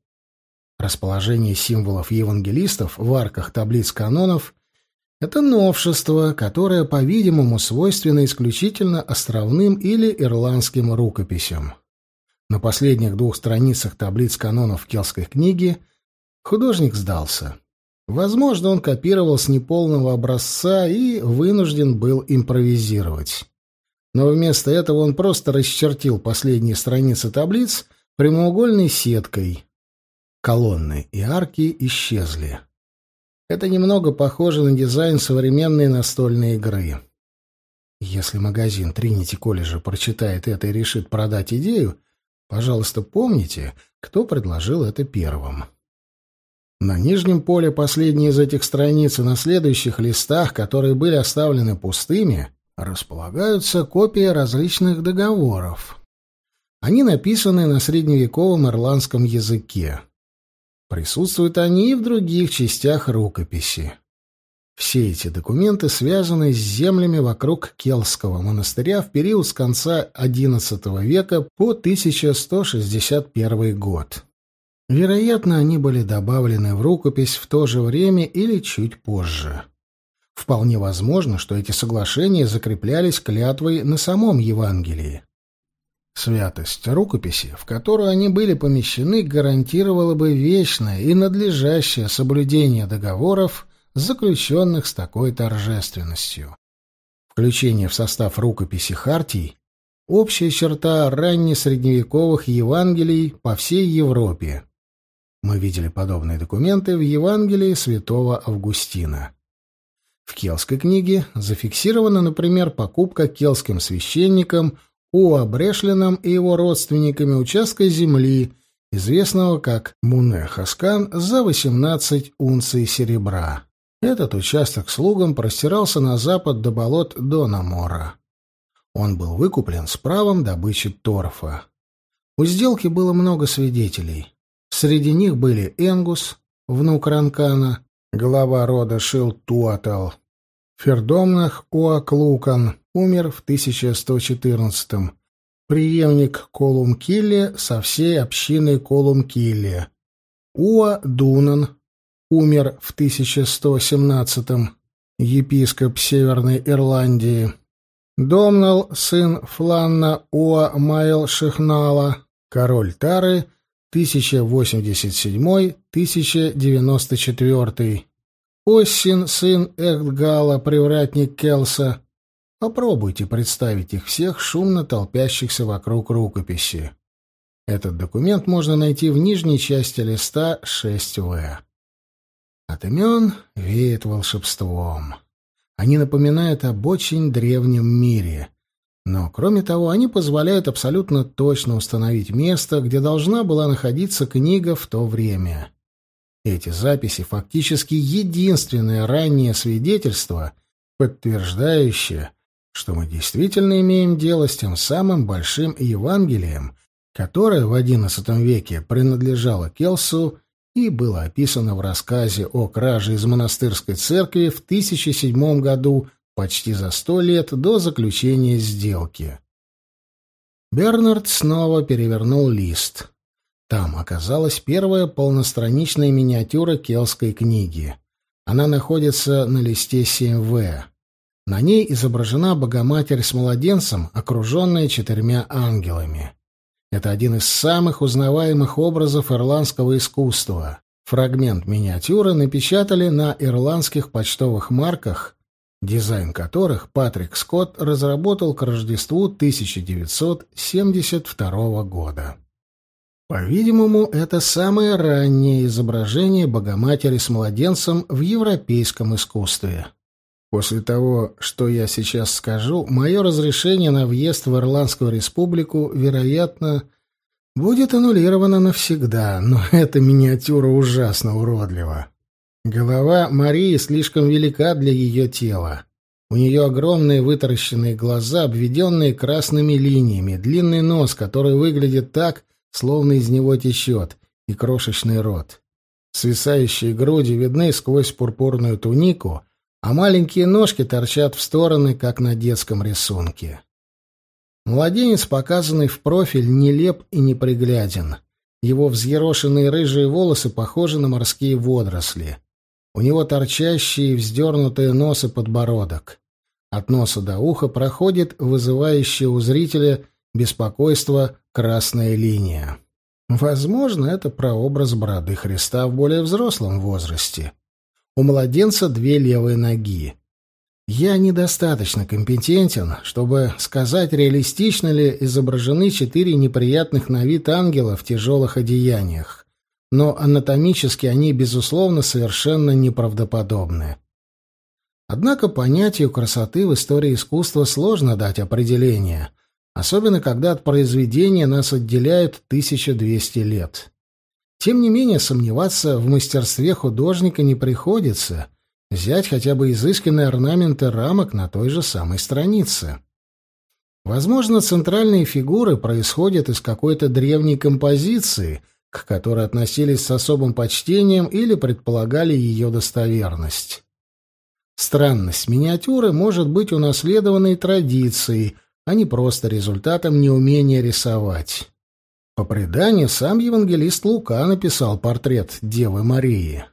Расположение символов евангелистов в арках таблиц канонов — это новшество, которое, по-видимому, свойственно исключительно островным или ирландским рукописям. На последних двух страницах таблиц канонов Келской книги художник сдался. Возможно, он копировал с неполного образца и вынужден был импровизировать но вместо этого он просто расчертил последние страницы таблиц прямоугольной сеткой. Колонны и арки исчезли. Это немного похоже на дизайн современной настольной игры. Если магазин Тринити колледжа прочитает это и решит продать идею, пожалуйста, помните, кто предложил это первым. На нижнем поле последние из этих страниц и на следующих листах, которые были оставлены пустыми, располагаются копии различных договоров. Они написаны на средневековом ирландском языке. Присутствуют они и в других частях рукописи. Все эти документы связаны с землями вокруг Келского монастыря в период с конца XI века по 1161 год. Вероятно, они были добавлены в рукопись в то же время или чуть позже. Вполне возможно, что эти соглашения закреплялись клятвой на самом Евангелии. Святость рукописи, в которую они были помещены, гарантировала бы вечное и надлежащее соблюдение договоров, заключенных с такой торжественностью. Включение в состав рукописи Хартий – общая черта раннесредневековых Евангелий по всей Европе. Мы видели подобные документы в Евангелии святого Августина. В Келской книге зафиксирована, например, покупка келским священником Уа Брешлином и его родственниками участка земли, известного как Муне-Хаскан, за 18 унций серебра. Этот участок слугам простирался на запад до болот Донамора. Он был выкуплен с правом добычи торфа. У сделки было много свидетелей. Среди них были Энгус, внук Ранкана, глава рода Шил-Туатал. Фердомнах Уаклукан умер в 1114-м. Приемник Колумкилле со всей общиной Колумкилле. Уа Дунан умер в 1117-м. Епископ Северной Ирландии. Домнал, сын Фланна Уа Майл Шихнала, король Тары, 1087-1094. Оссин, сын Эхтгала, привратник Келса. Попробуйте представить их всех, шумно толпящихся вокруг рукописи. Этот документ можно найти в нижней части листа 6В. От имен веет волшебством. Они напоминают об очень древнем мире — но, кроме того, они позволяют абсолютно точно установить место, где должна была находиться книга в то время. Эти записи фактически единственное раннее свидетельство, подтверждающее, что мы действительно имеем дело с тем самым большим Евангелием, которое в XI веке принадлежало Келсу и было описано в рассказе о краже из монастырской церкви в 1007 году, почти за сто лет до заключения сделки. Бернард снова перевернул лист. Там оказалась первая полностраничная миниатюра келской книги. Она находится на листе 7В. На ней изображена Богоматерь с младенцем, окруженная четырьмя ангелами. Это один из самых узнаваемых образов ирландского искусства. Фрагмент миниатюры напечатали на ирландских почтовых марках, дизайн которых Патрик Скотт разработал к Рождеству 1972 года. По-видимому, это самое раннее изображение Богоматери с младенцем в европейском искусстве. После того, что я сейчас скажу, мое разрешение на въезд в Ирландскую республику, вероятно, будет аннулировано навсегда, но эта миниатюра ужасно уродлива. Голова Марии слишком велика для ее тела. У нее огромные вытаращенные глаза, обведенные красными линиями, длинный нос, который выглядит так, словно из него течет, и крошечный рот. Свисающие груди видны сквозь пурпурную тунику — а маленькие ножки торчат в стороны, как на детском рисунке. Младенец, показанный в профиль, нелеп и непригляден. Его взъерошенные рыжие волосы похожи на морские водоросли. У него торчащие и вздернутые нос и подбородок. От носа до уха проходит вызывающая у зрителя беспокойство красная линия. Возможно, это прообраз бороды Христа в более взрослом возрасте. У младенца две левые ноги. Я недостаточно компетентен, чтобы сказать, реалистично ли изображены четыре неприятных на вид ангела в тяжелых одеяниях, но анатомически они, безусловно, совершенно неправдоподобны. Однако понятию красоты в истории искусства сложно дать определение, особенно когда от произведения нас отделяют 1200 лет. Тем не менее, сомневаться в мастерстве художника не приходится. Взять хотя бы изысканные орнаменты рамок на той же самой странице. Возможно, центральные фигуры происходят из какой-то древней композиции, к которой относились с особым почтением или предполагали ее достоверность. Странность миниатюры может быть унаследованной традицией, а не просто результатом неумения рисовать. По преданию, сам евангелист Лука написал портрет Девы Марии.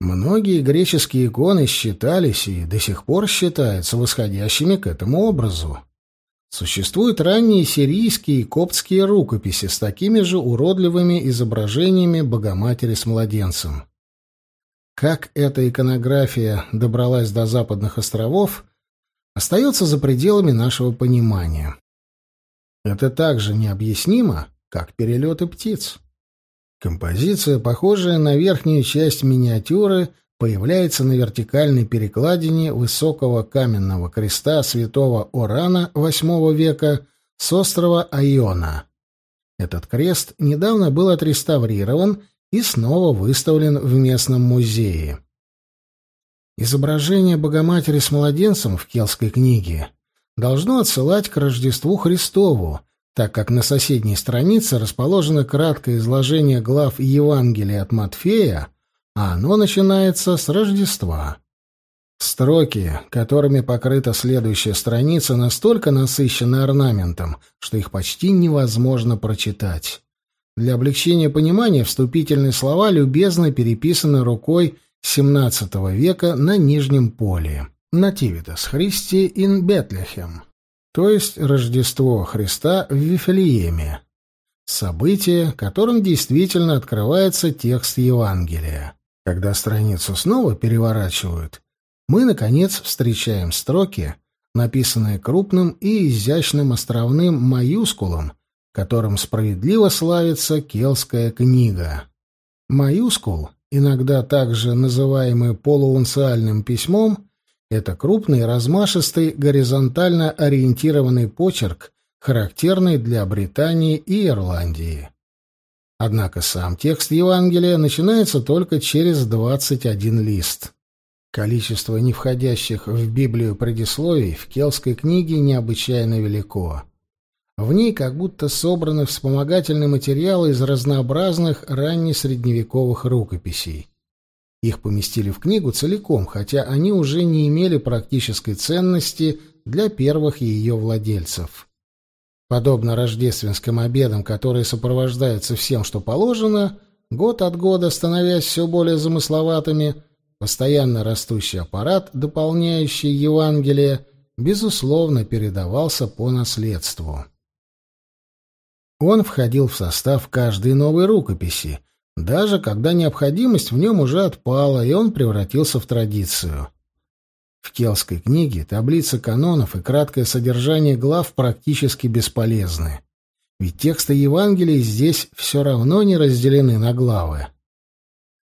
Многие греческие иконы считались и до сих пор считаются восходящими к этому образу. Существуют ранние сирийские и коптские рукописи с такими же уродливыми изображениями Богоматери с младенцем. Как эта иконография добралась до западных островов, остается за пределами нашего понимания. Это также необъяснимо, как перелеты птиц. Композиция, похожая на верхнюю часть миниатюры, появляется на вертикальной перекладине высокого каменного креста святого Орана VIII века с острова Айона. Этот крест недавно был отреставрирован и снова выставлен в местном музее. Изображение Богоматери с младенцем в Келской книге должно отсылать к Рождеству Христову, так как на соседней странице расположено краткое изложение глав Евангелия от Матфея, а оно начинается с Рождества. Строки, которыми покрыта следующая страница, настолько насыщены орнаментом, что их почти невозможно прочитать. Для облегчения понимания вступительные слова любезно переписаны рукой XVII века на нижнем поле. «Нативитас Христи in Bethlehem» то есть Рождество Христа в Вифлееме. Событие, которым действительно открывается текст Евангелия. Когда страницу снова переворачивают, мы, наконец, встречаем строки, написанные крупным и изящным островным маюскулом, которым справедливо славится Келская книга. Маюскул, иногда также называемый полуунциальным письмом, это крупный, размашистый, горизонтально ориентированный почерк, характерный для Британии и Ирландии. Однако сам текст Евангелия начинается только через 21 лист. Количество не входящих в Библию предисловий в Келской книге необычайно велико. В ней как будто собраны вспомогательные материалы из разнообразных раннесредневековых рукописей. Их поместили в книгу целиком, хотя они уже не имели практической ценности для первых ее владельцев. Подобно рождественским обедам, которые сопровождаются всем, что положено, год от года становясь все более замысловатыми, постоянно растущий аппарат, дополняющий Евангелие, безусловно, передавался по наследству. Он входил в состав каждой новой рукописи, даже когда необходимость в нем уже отпала, и он превратился в традицию. В Келской книге таблица канонов и краткое содержание глав практически бесполезны. Ведь тексты Евангелий здесь все равно не разделены на главы.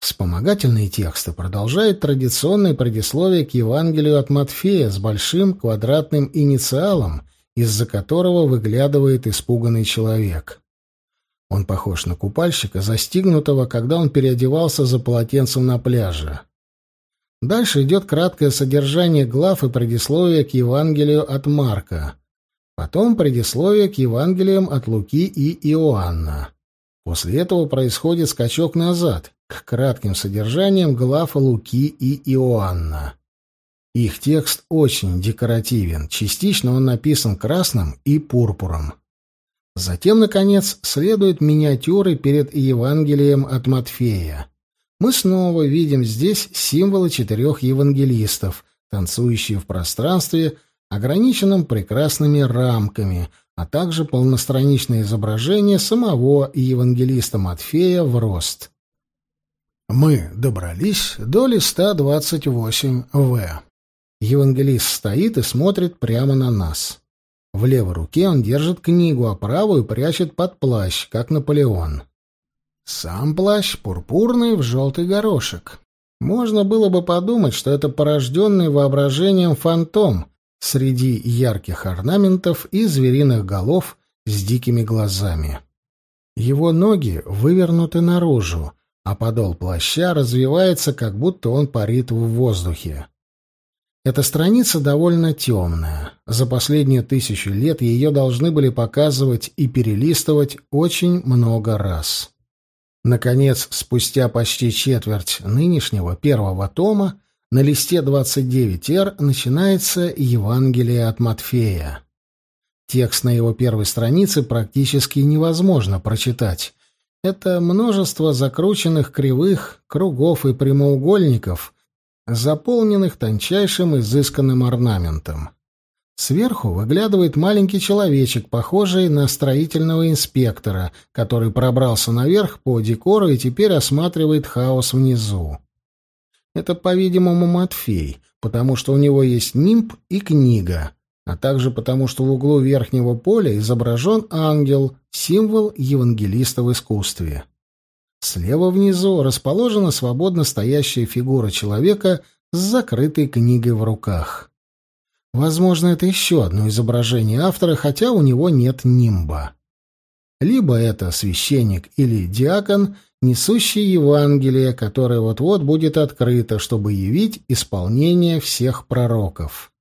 Вспомогательные тексты продолжают традиционное предисловие к Евангелию от Матфея с большим квадратным инициалом, из-за которого выглядывает испуганный человек. Он похож на купальщика, застигнутого, когда он переодевался за полотенцем на пляже. Дальше идет краткое содержание глав и предисловие к Евангелию от Марка. Потом предисловие к Евангелиям от Луки и Иоанна. После этого происходит скачок назад, к кратким содержаниям глав Луки и Иоанна. Их текст очень декоративен, частично он написан красным и пурпуром. Затем, наконец, следуют миниатюры перед Евангелием от Матфея мы снова видим здесь символы четырех евангелистов, танцующие в пространстве, ограниченном прекрасными рамками, а также полностраничное изображение самого евангелиста Матфея в рост. Мы добрались до листа 28В. Евангелист стоит и смотрит прямо на нас. В левой руке он держит книгу, а правую прячет под плащ, как Наполеон. Сам плащ пурпурный в желтый горошек. Можно было бы подумать, что это порожденный воображением фантом среди ярких орнаментов и звериных голов с дикими глазами. Его ноги вывернуты наружу, а подол плаща развивается, как будто он парит в воздухе. Эта страница довольно темная. За последние тысячу лет ее должны были показывать и перелистывать очень много раз. Наконец, спустя почти четверть нынешнего первого тома, на листе 29-р начинается Евангелие от Матфея. Текст на его первой странице практически невозможно прочитать. Это множество закрученных кривых, кругов и прямоугольников, заполненных тончайшим изысканным орнаментом. Сверху выглядывает маленький человечек, похожий на строительного инспектора, который пробрался наверх по декору и теперь осматривает хаос внизу. Это, по-видимому, Матфей, потому что у него есть нимб и книга, а также потому что в углу верхнего поля изображен ангел, символ евангелиста в искусстве. Слева внизу расположена свободно стоящая фигура человека с закрытой книгой в руках. Возможно, это еще одно изображение автора, хотя у него нет нимба. Либо это священник или диакон, несущий Евангелие, которое вот-вот будет открыто, чтобы явить исполнение всех пророков.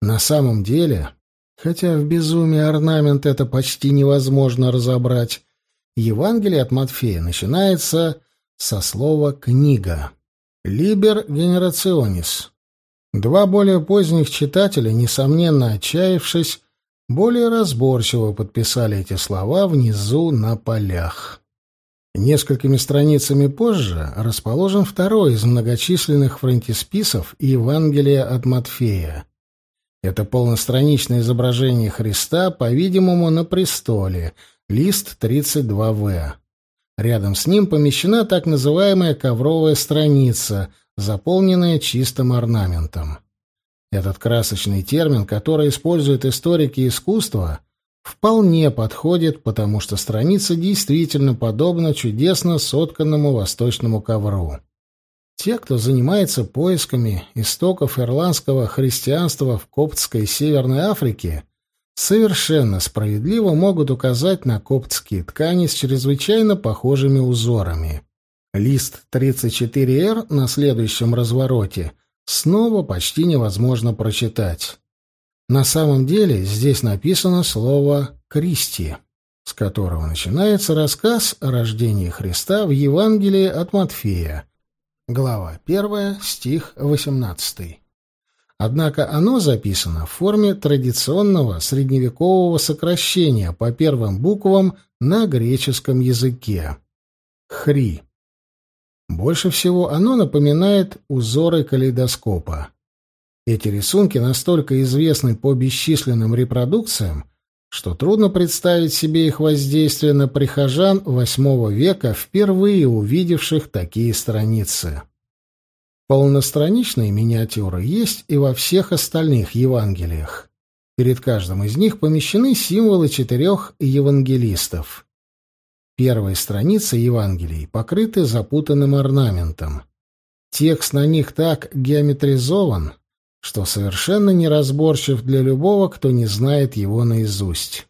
На самом деле, хотя в безумии орнамент это почти невозможно разобрать, Евангелие от Матфея начинается со слова «книга». «Либер генерационис» Два более поздних читателя, несомненно отчаявшись, более разборчиво подписали эти слова внизу на полях. Несколькими страницами позже расположен второй из многочисленных фронтисписов Евангелия от Матфея. Это полностраничное изображение Христа, по-видимому, на престоле, лист 32В. Рядом с ним помещена так называемая ковровая страница — заполненная чистым орнаментом. Этот красочный термин, который используют историки искусства, вполне подходит, потому что страница действительно подобна чудесно сотканному восточному ковру. Те, кто занимается поисками истоков ирландского христианства в коптской Северной Африке, совершенно справедливо могут указать на коптские ткани с чрезвычайно похожими узорами. Лист 34Р на следующем развороте снова почти невозможно прочитать. На самом деле здесь написано слово «Кристи», с которого начинается рассказ о рождении Христа в Евангелии от Матфея, глава 1, стих 18. Однако оно записано в форме традиционного средневекового сокращения по первым буквам на греческом языке — «хри». Больше всего оно напоминает узоры калейдоскопа. Эти рисунки настолько известны по бесчисленным репродукциям, что трудно представить себе их воздействие на прихожан VIII века, впервые увидевших такие страницы. Полностраничные миниатюры есть и во всех остальных Евангелиях. Перед каждым из них помещены символы четырех евангелистов. Первые страницы Евангелий покрыты запутанным орнаментом. Текст на них так геометризован, что совершенно неразборчив для любого, кто не знает его наизусть.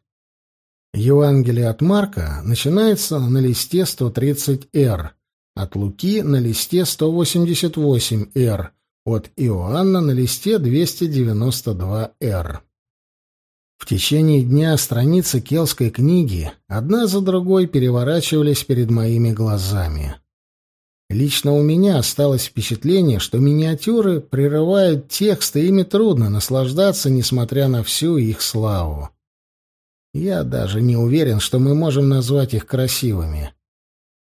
Евангелие от Марка начинается на листе 130-р, от Луки на листе 188-р, от Иоанна на листе 292-р. В течение дня страницы Келской книги одна за другой переворачивались перед моими глазами. Лично у меня осталось впечатление, что миниатюры прерывают текст, и ими трудно наслаждаться, несмотря на всю их славу. Я даже не уверен, что мы можем назвать их красивыми.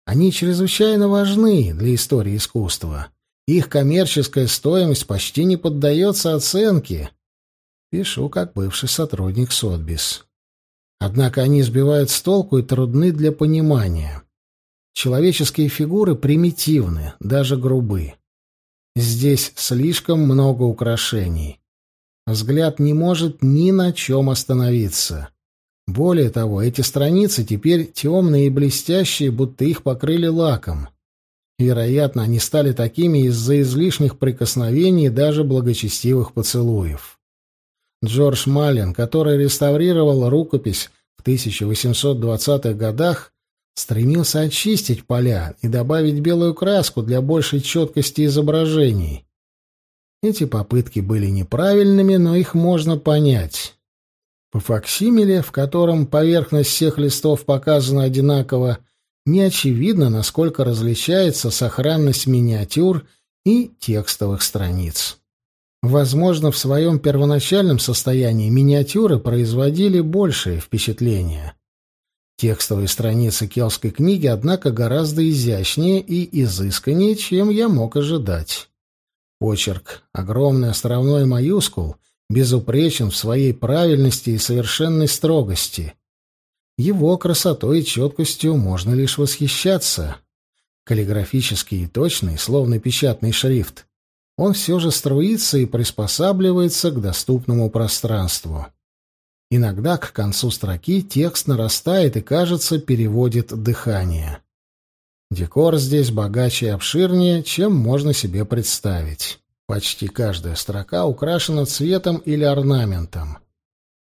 Они чрезвычайно важны для истории искусства. Их коммерческая стоимость почти не поддается оценке. Пишу как бывший сотрудник Сотбис. Однако они сбивают с толку и трудны для понимания. Человеческие фигуры примитивны, даже грубы. Здесь слишком много украшений. Взгляд не может ни на чем остановиться. Более того, эти страницы теперь темные и блестящие, будто их покрыли лаком. Вероятно, они стали такими из-за излишних прикосновений и даже благочестивых поцелуев. Джордж Маллен, который реставрировал рукопись в 1820-х годах, стремился очистить поля и добавить белую краску для большей четкости изображений. Эти попытки были неправильными, но их можно понять. По факсимиле, в котором поверхность всех листов показана одинаково, не очевидно, насколько различается сохранность миниатюр и текстовых страниц. Возможно, в своем первоначальном состоянии миниатюры производили большее впечатление. Текстовые страницы Келской книги, однако, гораздо изящнее и изысканнее, чем я мог ожидать. Почерк, огромный островной маюскул, безупречен в своей правильности и совершенной строгости. Его красотой и четкостью можно лишь восхищаться. Каллиграфический и точный, словно печатный шрифт, он все же струится и приспосабливается к доступному пространству. Иногда к концу строки текст нарастает и, кажется, переводит дыхание. Декор здесь богаче и обширнее, чем можно себе представить. Почти каждая строка украшена цветом или орнаментом.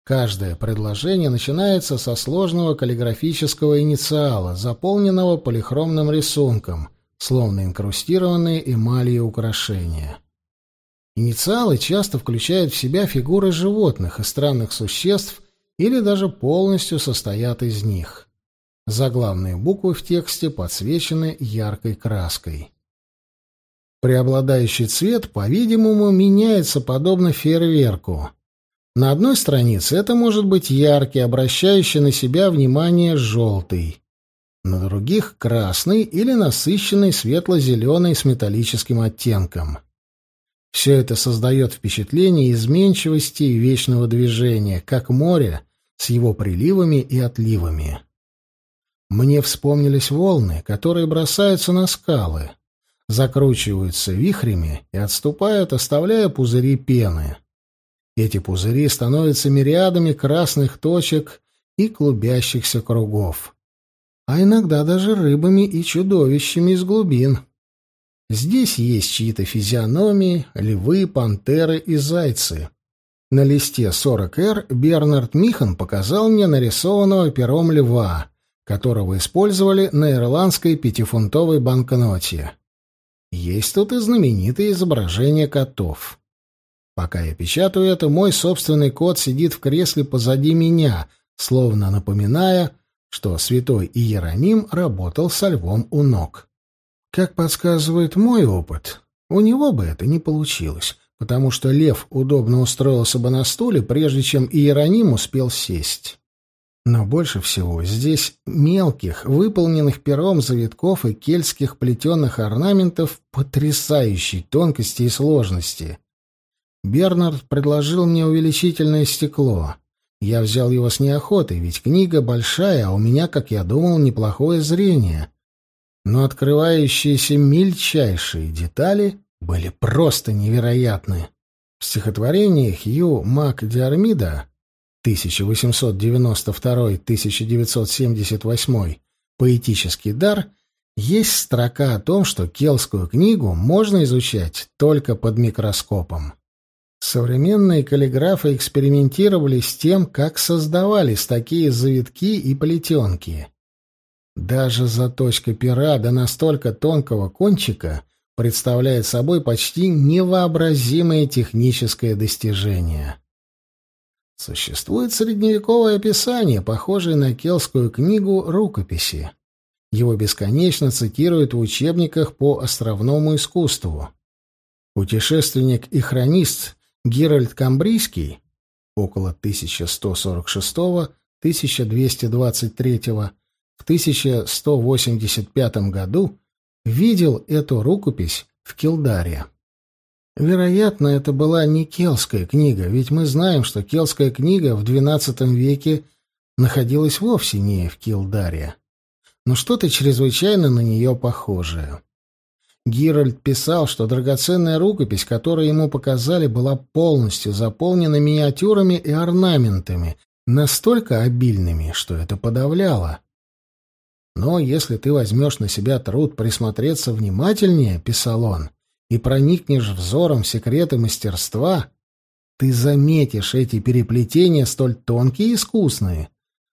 Каждое предложение начинается со сложного каллиграфического инициала, заполненного полихромным рисунком, словно инкрустированные эмалью украшения. Инициалы часто включают в себя фигуры животных и странных существ или даже полностью состоят из них. Заглавные буквы в тексте подсвечены яркой краской. Преобладающий цвет, по-видимому, меняется подобно фейерверку. На одной странице это может быть яркий, обращающий на себя внимание желтый. На других — красный или насыщенный светло-зеленый с металлическим оттенком. Все это создает впечатление изменчивости и вечного движения, как море с его приливами и отливами. Мне вспомнились волны, которые бросаются на скалы, закручиваются вихрями и отступают, оставляя пузыри пены. Эти пузыри становятся мириадами красных точек и клубящихся кругов, а иногда даже рыбами и чудовищами из глубин. Здесь есть чьи-то физиономии, львы, пантеры и зайцы. На листе 40Р Бернард Михан показал мне нарисованного пером льва, которого использовали на ирландской пятифунтовой банкноте. Есть тут и знаменитые изображения котов. Пока я печатаю это, мой собственный кот сидит в кресле позади меня, словно напоминая, что святой Иероним работал со львом у ног. Как подсказывает мой опыт, у него бы это не получилось, потому что лев удобно устроился бы на стуле, прежде чем Иероним успел сесть. Но больше всего здесь мелких, выполненных пером завитков и кельтских плетеных орнаментов потрясающей тонкости и сложности. Бернард предложил мне увеличительное стекло. Я взял его с неохотой, ведь книга большая, а у меня, как я думал, неплохое зрение. Но открывающиеся мельчайшие детали были просто невероятны. В стихотворении Хью Мак Диармида 1892-1978 «Поэтический дар» есть строка о том, что келскую книгу можно изучать только под микроскопом. Современные каллиграфы экспериментировали с тем, как создавались такие завитки и плетенки. Даже заточка пера до настолько тонкого кончика представляет собой почти невообразимое техническое достижение. Существует средневековое описание, похожее на келскую книгу рукописи. Его бесконечно цитируют в учебниках по островному искусству. Путешественник и хронист Геральт Камбрийский около 1146-1223 в 1185 году видел эту рукопись в Килдаре. Вероятно, это была не келская книга, ведь мы знаем, что келская книга в XII веке находилась вовсе не в Килдаре, но что-то чрезвычайно на нее похожее. Геральт писал, что драгоценная рукопись, которую ему показали, была полностью заполнена миниатюрами и орнаментами, настолько обильными, что это подавляло. Но если ты возьмешь на себя труд присмотреться внимательнее, — писал он, и проникнешь взором в секреты мастерства, ты заметишь эти переплетения столь тонкие и искусные,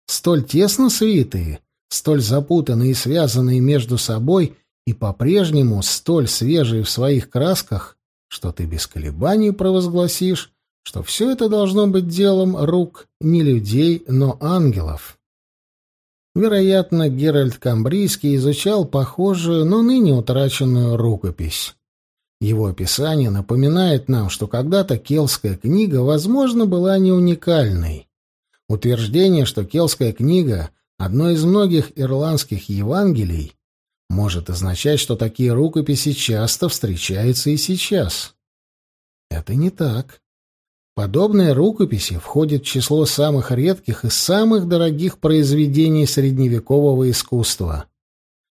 столь тесно свитые, столь запутанные и связанные между собой и по-прежнему столь свежие в своих красках, что ты без колебаний провозгласишь, что все это должно быть делом рук не людей, но ангелов. Вероятно, Геральт Камбрийский изучал похожую, но ныне утраченную рукопись. Его описание напоминает нам, что когда-то келская книга, возможно, была не уникальной. Утверждение, что келская книга — одно из многих ирландских Евангелий, может означать, что такие рукописи часто встречаются и сейчас. Это не так. Подобные рукописи входят в число самых редких и самых дорогих произведений средневекового искусства.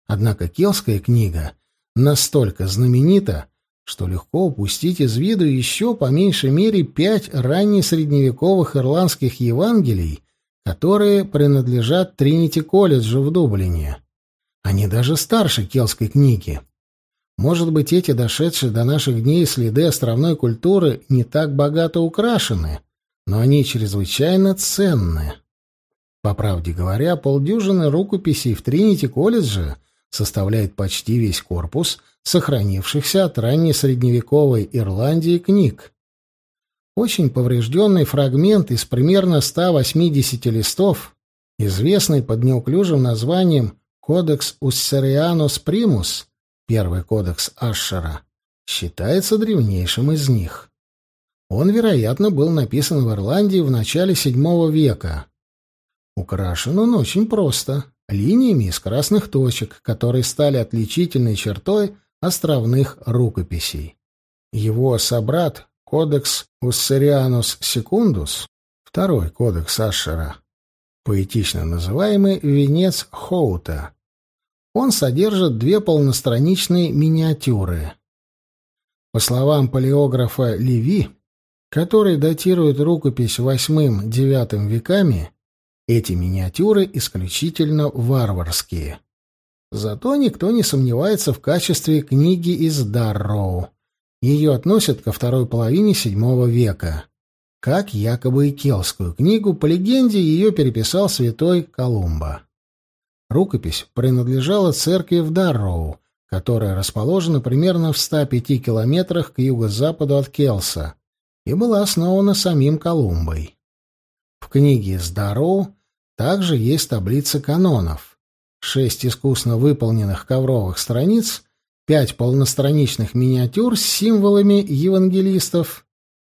Однако келская книга настолько знаменита, что легко упустить из виду еще по меньшей мере пять раннесредневековых ирландских Евангелий, которые принадлежат Тринити-колледжу в Дублине. Они даже старше келской книги. Может быть, эти дошедшие до наших дней следы островной культуры не так богато украшены, но они чрезвычайно ценны. По правде говоря, полдюжины рукописей в Тринити-колледже составляет почти весь корпус сохранившихся от ранней средневековой Ирландии книг. Очень поврежденный фрагмент из примерно 180 листов, известный под неуклюжим названием «Кодекс Уссерианус Примус», первый кодекс Ашера, считается древнейшим из них. Он, вероятно, был написан в Ирландии в начале VII века. Украшен он очень просто линиями из красных точек, которые стали отличительной чертой островных рукописей. Его собрат, кодекс Уссерианус Секундус, второй кодекс Ашера, поэтично называемый «Венец Хоута». Он содержит две полностраничные миниатюры. По словам палеографа Леви, который датирует рукопись VIII-IX веками, эти миниатюры исключительно варварские. Зато никто не сомневается в качестве книги из Дарроу. Ее относят ко второй половине VII века. как якобы и Келскую книгу, по легенде ее переписал святой Колумба. Рукопись принадлежала церкви в Дарроу, которая расположена примерно в 105 километрах к юго-западу от Келса и была основана самим Колумбой. В книге из Дарроу также есть таблица канонов, шесть искусно выполненных ковровых страниц, пять полностраничных миниатюр с символами евангелистов.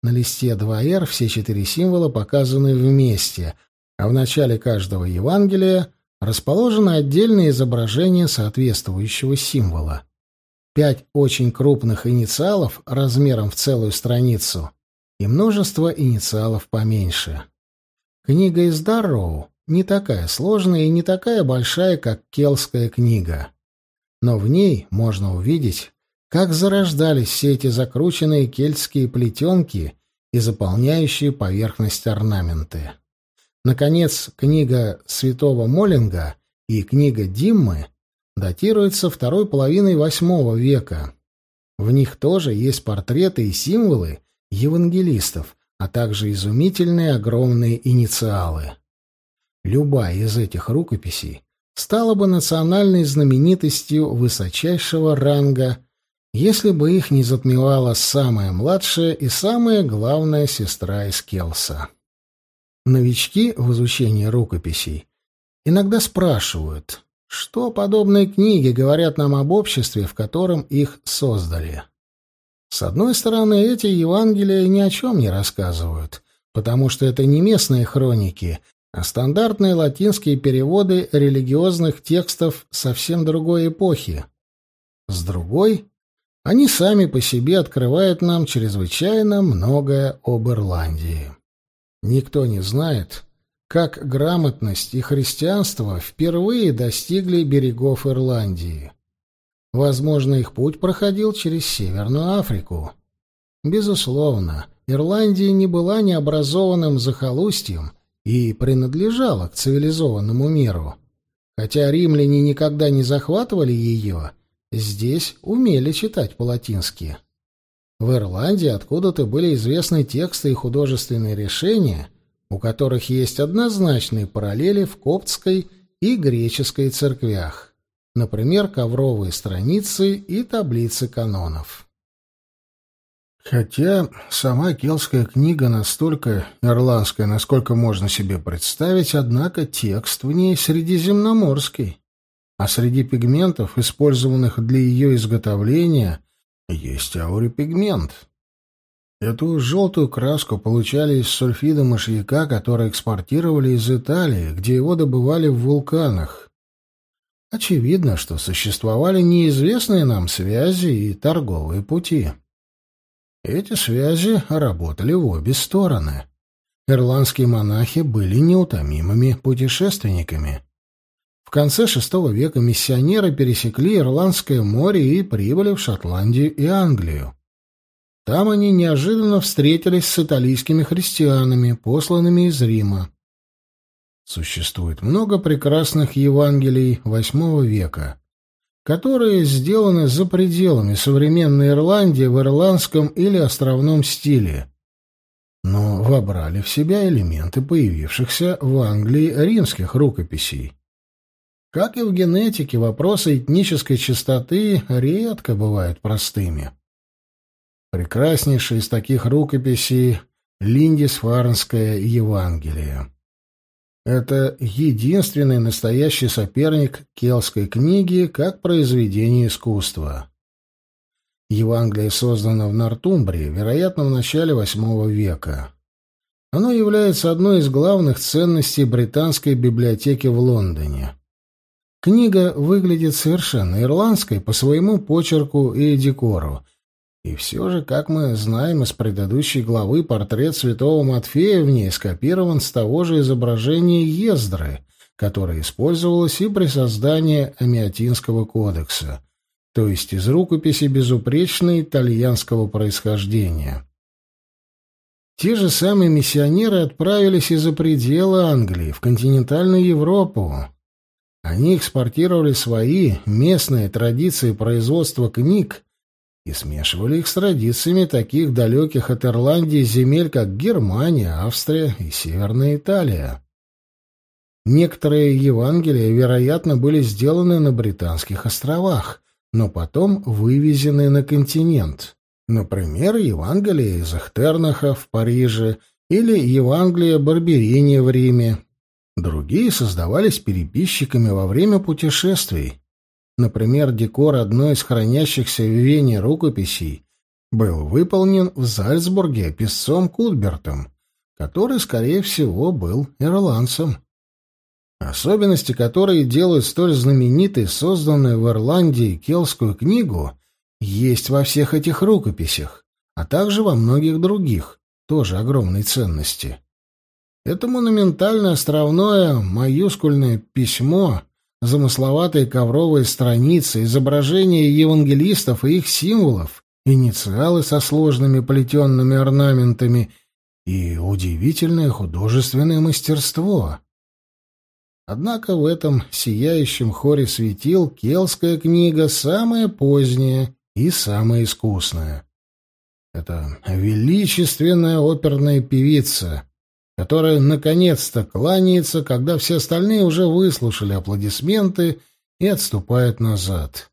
На листе 2Р все четыре символа показаны вместе, а в начале каждого Евангелия расположено отдельное изображение соответствующего символа. Пять очень крупных инициалов размером в целую страницу и множество инициалов поменьше. Книга из Дарроу не такая сложная и не такая большая, как Келская книга. Но в ней можно увидеть, как зарождались все эти закрученные кельтские плетенки и заполняющие поверхность орнаменты. Наконец, книга святого Молинга и книга Диммы датируются второй половиной VIII века. В них тоже есть портреты и символы евангелистов, а также изумительные огромные инициалы. Любая из этих рукописей стала бы национальной знаменитостью высочайшего ранга, если бы их не затмевала самая младшая и самая главная сестра из Келса. Новички в изучении рукописей иногда спрашивают, что подобные книги говорят нам об обществе, в котором их создали. С одной стороны, эти Евангелия ни о чем не рассказывают, потому что это не местные хроники, а стандартные латинские переводы религиозных текстов совсем другой эпохи. С другой, они сами по себе открывают нам чрезвычайно многое об Ирландии. Никто не знает, как грамотность и христианство впервые достигли берегов Ирландии. Возможно, их путь проходил через Северную Африку. Безусловно, Ирландия не была необразованным захолустьем и принадлежала к цивилизованному миру. Хотя римляне никогда не захватывали ее, здесь умели читать по-латински. В Ирландии откуда-то были известны тексты и художественные решения, у которых есть однозначные параллели в коптской и греческой церквях, например, ковровые страницы и таблицы канонов. Хотя сама келтская книга настолько ирландская, насколько можно себе представить, однако текст в ней средиземноморский, а среди пигментов, использованных для ее изготовления, есть аурипигмент. Эту желтую краску получали из сульфида мышьяка, который экспортировали из Италии, где его добывали в вулканах. Очевидно, что существовали неизвестные нам связи и торговые пути. Эти связи работали в обе стороны. Ирландские монахи были неутомимыми путешественниками. В конце VI века миссионеры пересекли Ирландское море и прибыли в Шотландию и Англию. Там они неожиданно встретились с итальянскими христианами, посланными из Рима. Существует много прекрасных Евангелий VIII века, которые сделаны за пределами современной Ирландии в ирландском или островном стиле, но вобрали в себя элементы появившихся в Англии римских рукописей. Как и в генетике, вопросы этнической чистоты редко бывают простыми. Прекраснейшая из таких рукописей — Линдисфарнское Евангелие. Это единственный настоящий соперник келской книги как произведение искусства. Евангелие создано в Нортумбрии, вероятно, в начале VIII века. Оно является одной из главных ценностей британской библиотеки в Лондоне. Книга выглядит совершенно ирландской по своему почерку и декору. И все же, как мы знаем из предыдущей главы, портрет святого Матфея в ней скопирован с того же изображения Ездры, которое использовалось и при создании Амиатинского кодекса, то есть из рукописи безупречной итальянского происхождения. Те же самые миссионеры отправились из-за пределы Англии в континентальную Европу, они экспортировали свои местные традиции производства книг и смешивали их с традициями таких далеких от Ирландии земель, как Германия, Австрия и Северная Италия. Некоторые Евангелия, вероятно, были сделаны на Британских островах, но потом вывезены на континент. Например, Евангелие из Эхтернаха в Париже или Евангелие Барберини в Риме. Другие создавались переписчиками во время путешествий. Например, декор одной из хранящихся в Вене рукописей был выполнен в Зальцбурге писцом Кутбертом, который, скорее всего, был ирландцем. Особенности, которые делают столь знаменитой, созданную в Ирландии Келскую книгу, есть во всех этих рукописях, а также во многих других, тоже огромной ценности. Это монументальное островное маюскульное письмо замысловатые ковровые страницы, изображения евангелистов и их символов, инициалы со сложными плетенными орнаментами и удивительное художественное мастерство. Однако в этом сияющем хоре светил келская книга самая поздняя и самая искусная. Это величественная оперная певица, которая наконец-то кланяется, когда все остальные уже выслушали аплодисменты и отступают назад.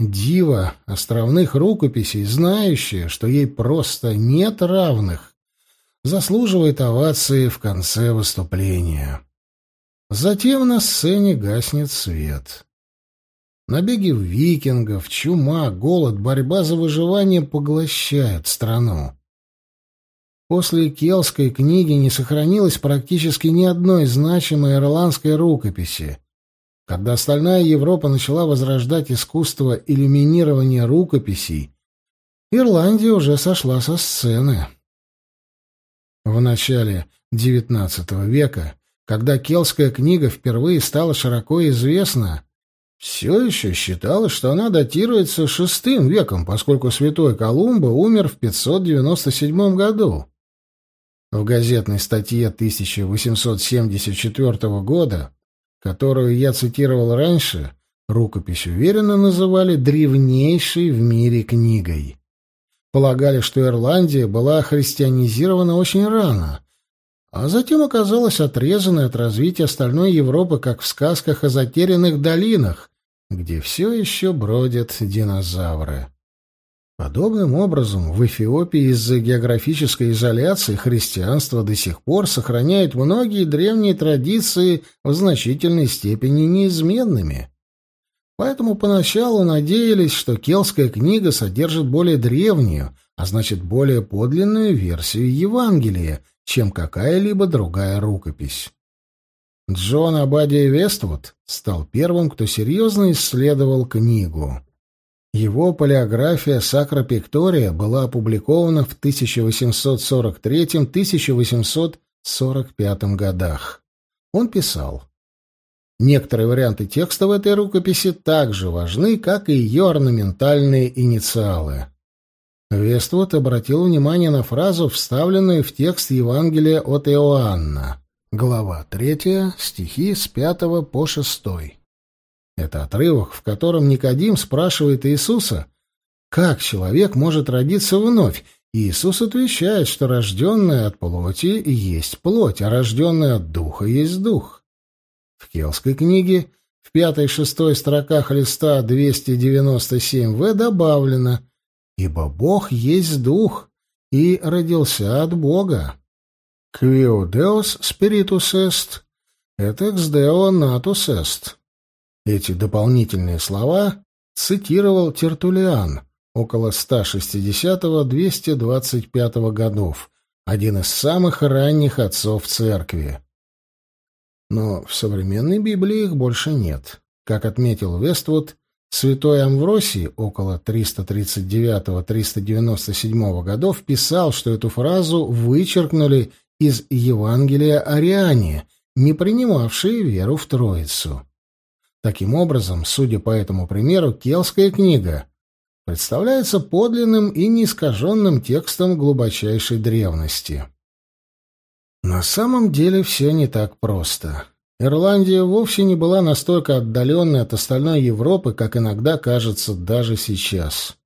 Дива островных рукописей, знающая, что ей просто нет равных, заслуживает овации в конце выступления. Затем на сцене гаснет свет. Набеги викингов, чума, голод, борьба за выживание поглощают страну. После Келской книги не сохранилось практически ни одной значимой ирландской рукописи. Когда остальная Европа начала возрождать искусство иллюминирования рукописей, Ирландия уже сошла со сцены. В начале XIX века, когда Келская книга впервые стала широко известна, все еще считалось, что она датируется VI веком, поскольку святой Колумба умер в 597 году. В газетной статье 1874 года, которую я цитировал раньше, рукопись уверенно называли древнейшей в мире книгой. Полагали, что Ирландия была христианизирована очень рано, а затем оказалась отрезанной от развития остальной Европы, как в сказках о затерянных долинах, где все еще бродят динозавры. Подобным образом, в Эфиопии из-за географической изоляции христианство до сих пор сохраняет многие древние традиции в значительной степени неизменными. Поэтому поначалу надеялись, что Келская книга содержит более древнюю, а значит более подлинную версию Евангелия, чем какая-либо другая рукопись. Джон Абадия Вествуд стал первым, кто серьезно исследовал книгу. Его полиография «Сакра Пиктория» была опубликована в 1843-1845 годах. Он писал, «Некоторые варианты текста в этой рукописи так же важны, как и ее орнаментальные инициалы». Вествуд обратил внимание на фразу, вставленную в текст Евангелия от Иоанна, глава 3, стихи с 5 по 6. Это отрывок, в котором Никодим спрашивает Иисуса, как человек может родиться вновь, и Иисус отвечает, что рожденное от плоти есть плоть, а рожденное от духа есть дух. В Келской книге в пятой-шестой строках листа 297в добавлено «Ибо Бог есть дух, и родился от Бога». «Quio Deus spiritus est, et ex Deo natus est». Эти дополнительные слова цитировал Тертулиан около 160-225 годов, один из самых ранних отцов церкви. Но в современной Библии их больше нет. Как отметил Вествуд, святой Амвросий около 339-397 годов писал, что эту фразу вычеркнули из Евангелия ариане, не принимавшие веру в Троицу. Таким образом, судя по этому примеру, Келская книга представляется подлинным и неискаженным текстом глубочайшей древности. На самом деле все не так просто. Ирландия вовсе не была настолько отдаленной от остальной Европы, как иногда кажется даже сейчас.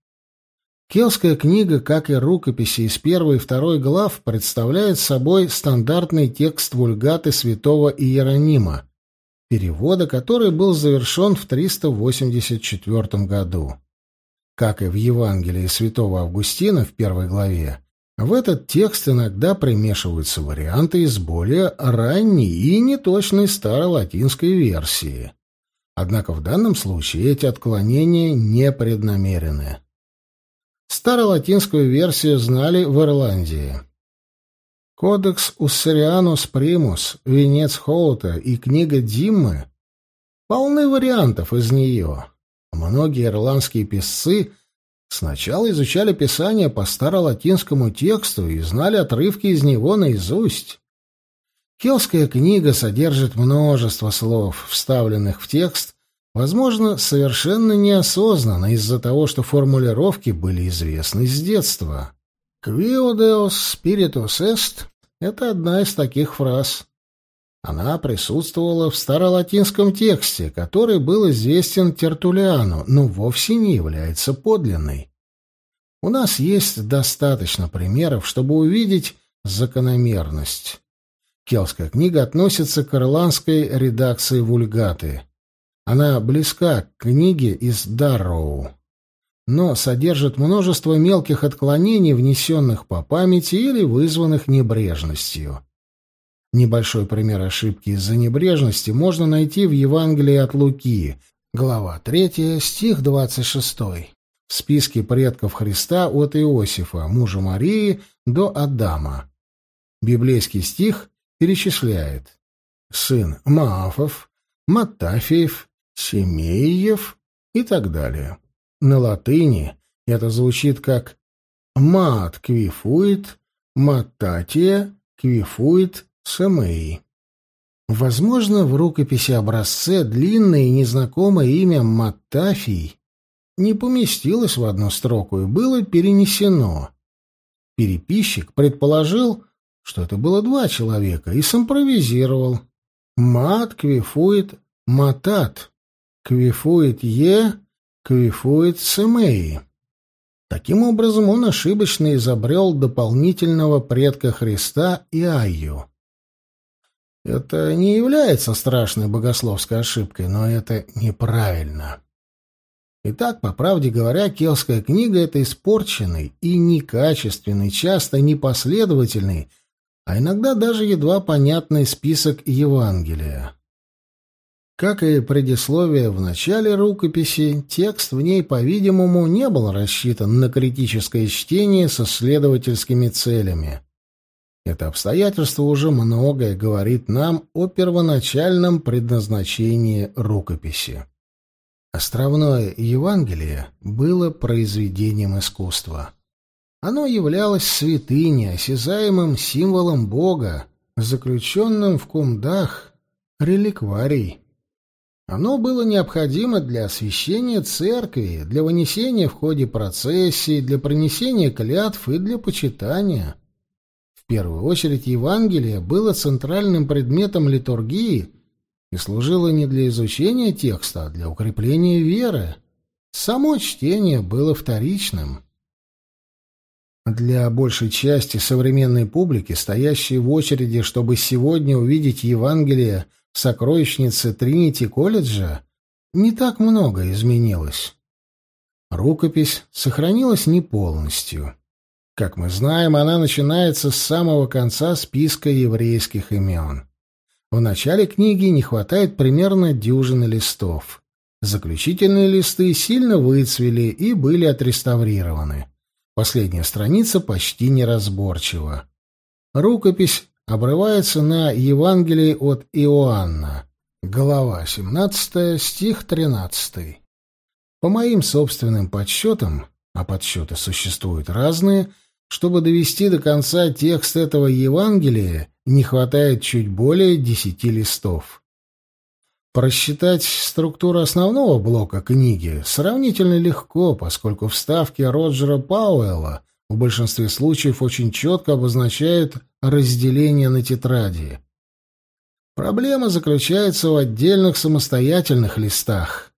Келская книга, как и рукописи из первой и второй глав, представляет собой стандартный текст вульгаты святого Иеронима, перевода который был завершен в 384 году. Как и в Евангелии святого Августина в первой главе, в этот текст иногда примешиваются варианты из более ранней и неточной старолатинской версии. Однако в данном случае эти отклонения непреднамеренны. Старолатинскую версию знали в Ирландии. Кодекс Уссерианус Примус, Венец Хоута и книга Диммы полны вариантов из нее. Многие ирландские писцы сначала изучали Писание по старолатинскому тексту и знали отрывки из него наизусть. Келская книга содержит множество слов, вставленных в текст Возможно, совершенно неосознанно из-за того, что формулировки были известны с детства. «Quio Deus spiritus est» — это одна из таких фраз. Она присутствовала в старолатинском тексте, который был известен Тертулиану, но вовсе не является подлинной. У нас есть достаточно примеров, чтобы увидеть закономерность. Келская книга относится к ирландской редакции вульгаты — она близка к книге из Дарроу, но содержит множество мелких отклонений, внесенных по памяти или вызванных небрежностью. Небольшой пример ошибки из-за небрежности можно найти в Евангелии от Луки, глава 3, стих 26. В списке предков Христа от Иосифа, мужа Марии, до Адама. Библейский стих перечисляет сын Маафов, Маттафиев, Семеев и так далее. На латыни это звучит как «мат квифует», «мататия квифует семей». Возможно, в рукописи образце длинное и незнакомое имя Маттафий не поместилось в одну строку и было перенесено. Переписчик предположил, что это было два человека, и симпровизировал. «Мат квифует матат», Квифует Е, квифует Семеи. Таким образом, он ошибочно изобрел дополнительного предка Христа и Айю. Это не является страшной богословской ошибкой, но это неправильно. Итак, по правде говоря, Келская книга — это испорченный и некачественный, часто непоследовательный, а иногда даже едва понятный список Евангелия. Как и предисловие в начале рукописи, текст в ней, по-видимому, не был рассчитан на критическое чтение со следовательскими целями. Это обстоятельство уже многое говорит нам о первоначальном предназначении рукописи. Островное Евангелие было произведением искусства. Оно являлось святыней, осязаемым символом Бога, заключенным в кумдах реликварий. Оно было необходимо для освящения церкви, для вынесения в ходе процессии, для принесения клятв и для почитания. В первую очередь Евангелие было центральным предметом литургии и служило не для изучения текста, а для укрепления веры. Само чтение было вторичным. Для большей части современной публики, стоящей в очереди, чтобы сегодня увидеть Евангелие сокровищнице Тринити колледжа не так много изменилось. Рукопись сохранилась не полностью. Как мы знаем, она начинается с самого конца списка еврейских имен. В начале книги не хватает примерно дюжины листов. Заключительные листы сильно выцвели и были отреставрированы. Последняя страница почти неразборчива. Рукопись обрывается на Евангелии от Иоанна, глава 17, стих 13. По моим собственным подсчетам, а подсчеты существуют разные, чтобы довести до конца текст этого Евангелия, не хватает чуть более десяти листов. Просчитать структуру основного блока книги сравнительно легко, поскольку вставки Роджера Пауэлла в большинстве случаев очень четко обозначают разделение на тетради. Проблема заключается в отдельных самостоятельных листах.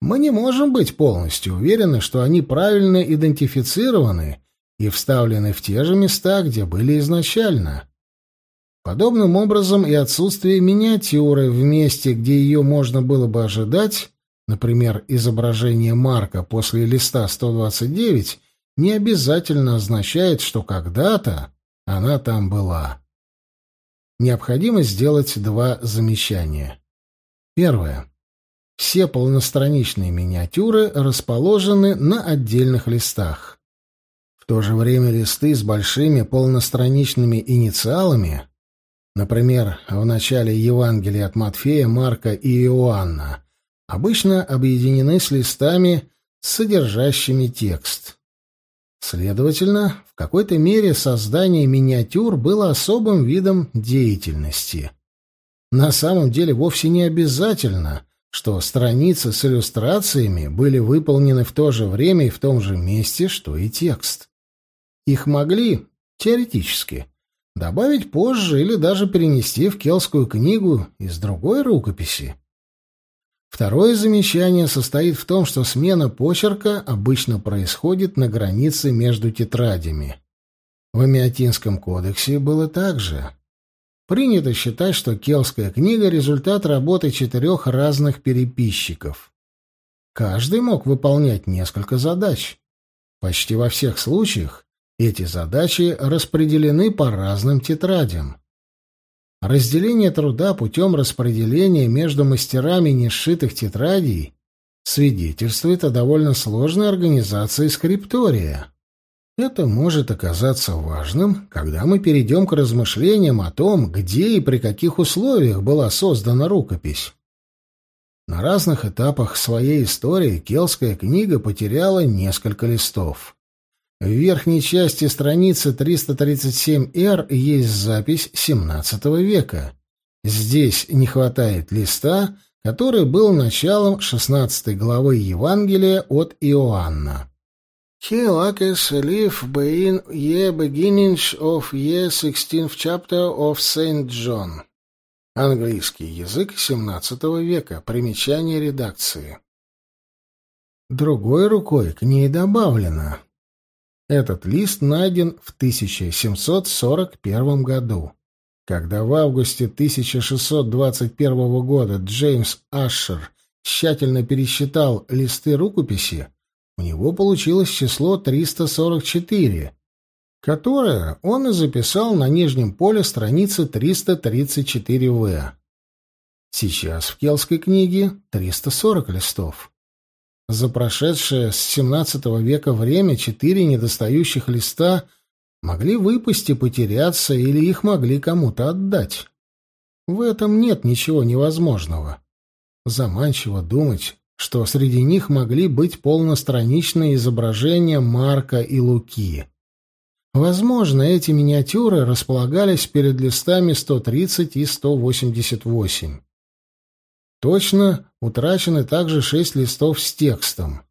мы не можем быть полностью уверены, что они правильно идентифицированы и вставлены в те же места, где были изначально. Подобным образом и отсутствие миниатюры в месте, где ее можно было бы ожидать, например, изображение Марка после листа 129, не обязательно означает, что когда-то она там была. Необходимо сделать два замечания. Первое. Все полностраничные миниатюры расположены на отдельных листах. В то же время листы с большими полностраничными инициалами, например, в начале Евангелия от Матфея, Марка и Иоанна, обычно объединены с листами, содержащими текст. Следовательно, в какой-то мере создание миниатюр было особым видом деятельности. На самом деле вовсе не обязательно, что страницы с иллюстрациями были выполнены в то же время и в том же месте, что и текст. Их могли, теоретически, добавить позже или даже перенести в Келскую книгу из другой рукописи. Второе замечание состоит в том, что смена почерка обычно происходит на границе между тетрадями. В Амиатинском кодексе было так же. Принято считать, что Келская книга — результат работы четырех разных переписчиков. Каждый мог выполнять несколько задач. Почти во всех случаях эти задачи распределены по разным тетрадям. Разделение труда путем распределения между мастерами несшитых тетрадей свидетельствует о довольно сложной организации скриптория. Это может оказаться важным, когда мы перейдем к размышлениям о том, где и при каких условиях была создана рукопись. На разных этапах своей истории Келская книга потеряла несколько листов. В верхней части страницы 337-Р есть запись XVII века. Здесь не хватает листа, который был началом 16 главы Евангелия от Иоанна. He likes live being ye beginnings of ye sixteenth chapter of Saint John. Английский язык XVII века. Примечание редакции. Другой рукой к ней добавлено. Этот лист найден в 1741 году, когда в августе 1621 года Джеймс Ашер тщательно пересчитал листы рукописи, у него получилось число 344, которое он и записал на нижнем поле страницы 334В. Сейчас в Келской книге 340 листов. За прошедшее с XVII века время четыре недостающих листа могли выпасть и потеряться, или их могли кому-то отдать. В этом нет ничего невозможного. Заманчиво думать, что среди них могли быть полностраничные изображения Марка и Луки. Возможно, эти миниатюры располагались перед листами 130 и 188. Точно утрачены также шесть листов с текстом.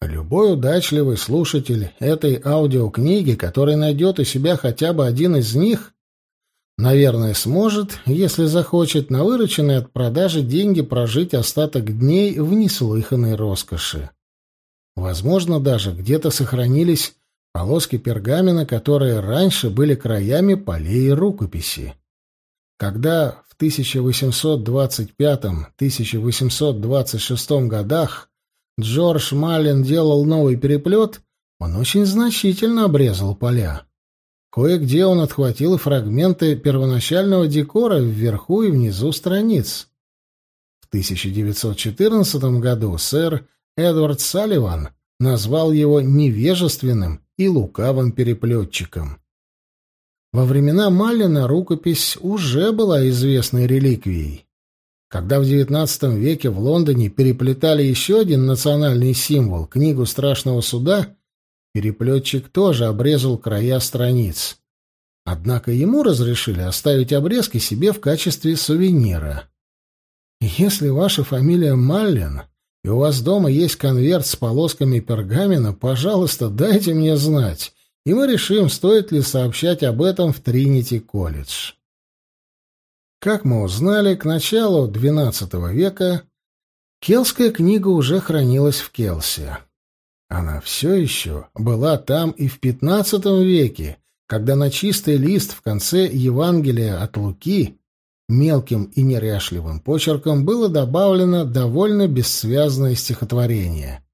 Любой удачливый слушатель этой аудиокниги, который найдет у себя хотя бы один из них, Наверное, сможет, если захочет, на вырученные от продажи деньги прожить остаток дней в неслыханной роскоши. Возможно, даже где-то сохранились полоски пергамена, которые раньше были краями полей рукописи. Когда в 1825-1826 годах Джордж Маллен делал новый переплет, он очень значительно обрезал поля. Кое-где он отхватил фрагменты первоначального декора вверху и внизу страниц. В 1914 году сэр Эдвард Салливан назвал его невежественным и лукавым переплетчиком. Во времена Маллина рукопись уже была известной реликвией. Когда в XIX веке в Лондоне переплетали еще один национальный символ — книгу Страшного суда — Переплетчик тоже обрезал края страниц. Однако ему разрешили оставить обрезки себе в качестве сувенира. Если ваша фамилия Маллин, и у вас дома есть конверт с полосками пергамена, пожалуйста, дайте мне знать, и мы решим, стоит ли сообщать об этом в Тринити-колледж. Как мы узнали, к началу XII века Келская книга уже хранилась в Келсе. Она все еще была там и в XV веке, когда на чистый лист в конце Евангелия от Луки мелким и неряшливым почерком было добавлено довольно бессвязное стихотворение.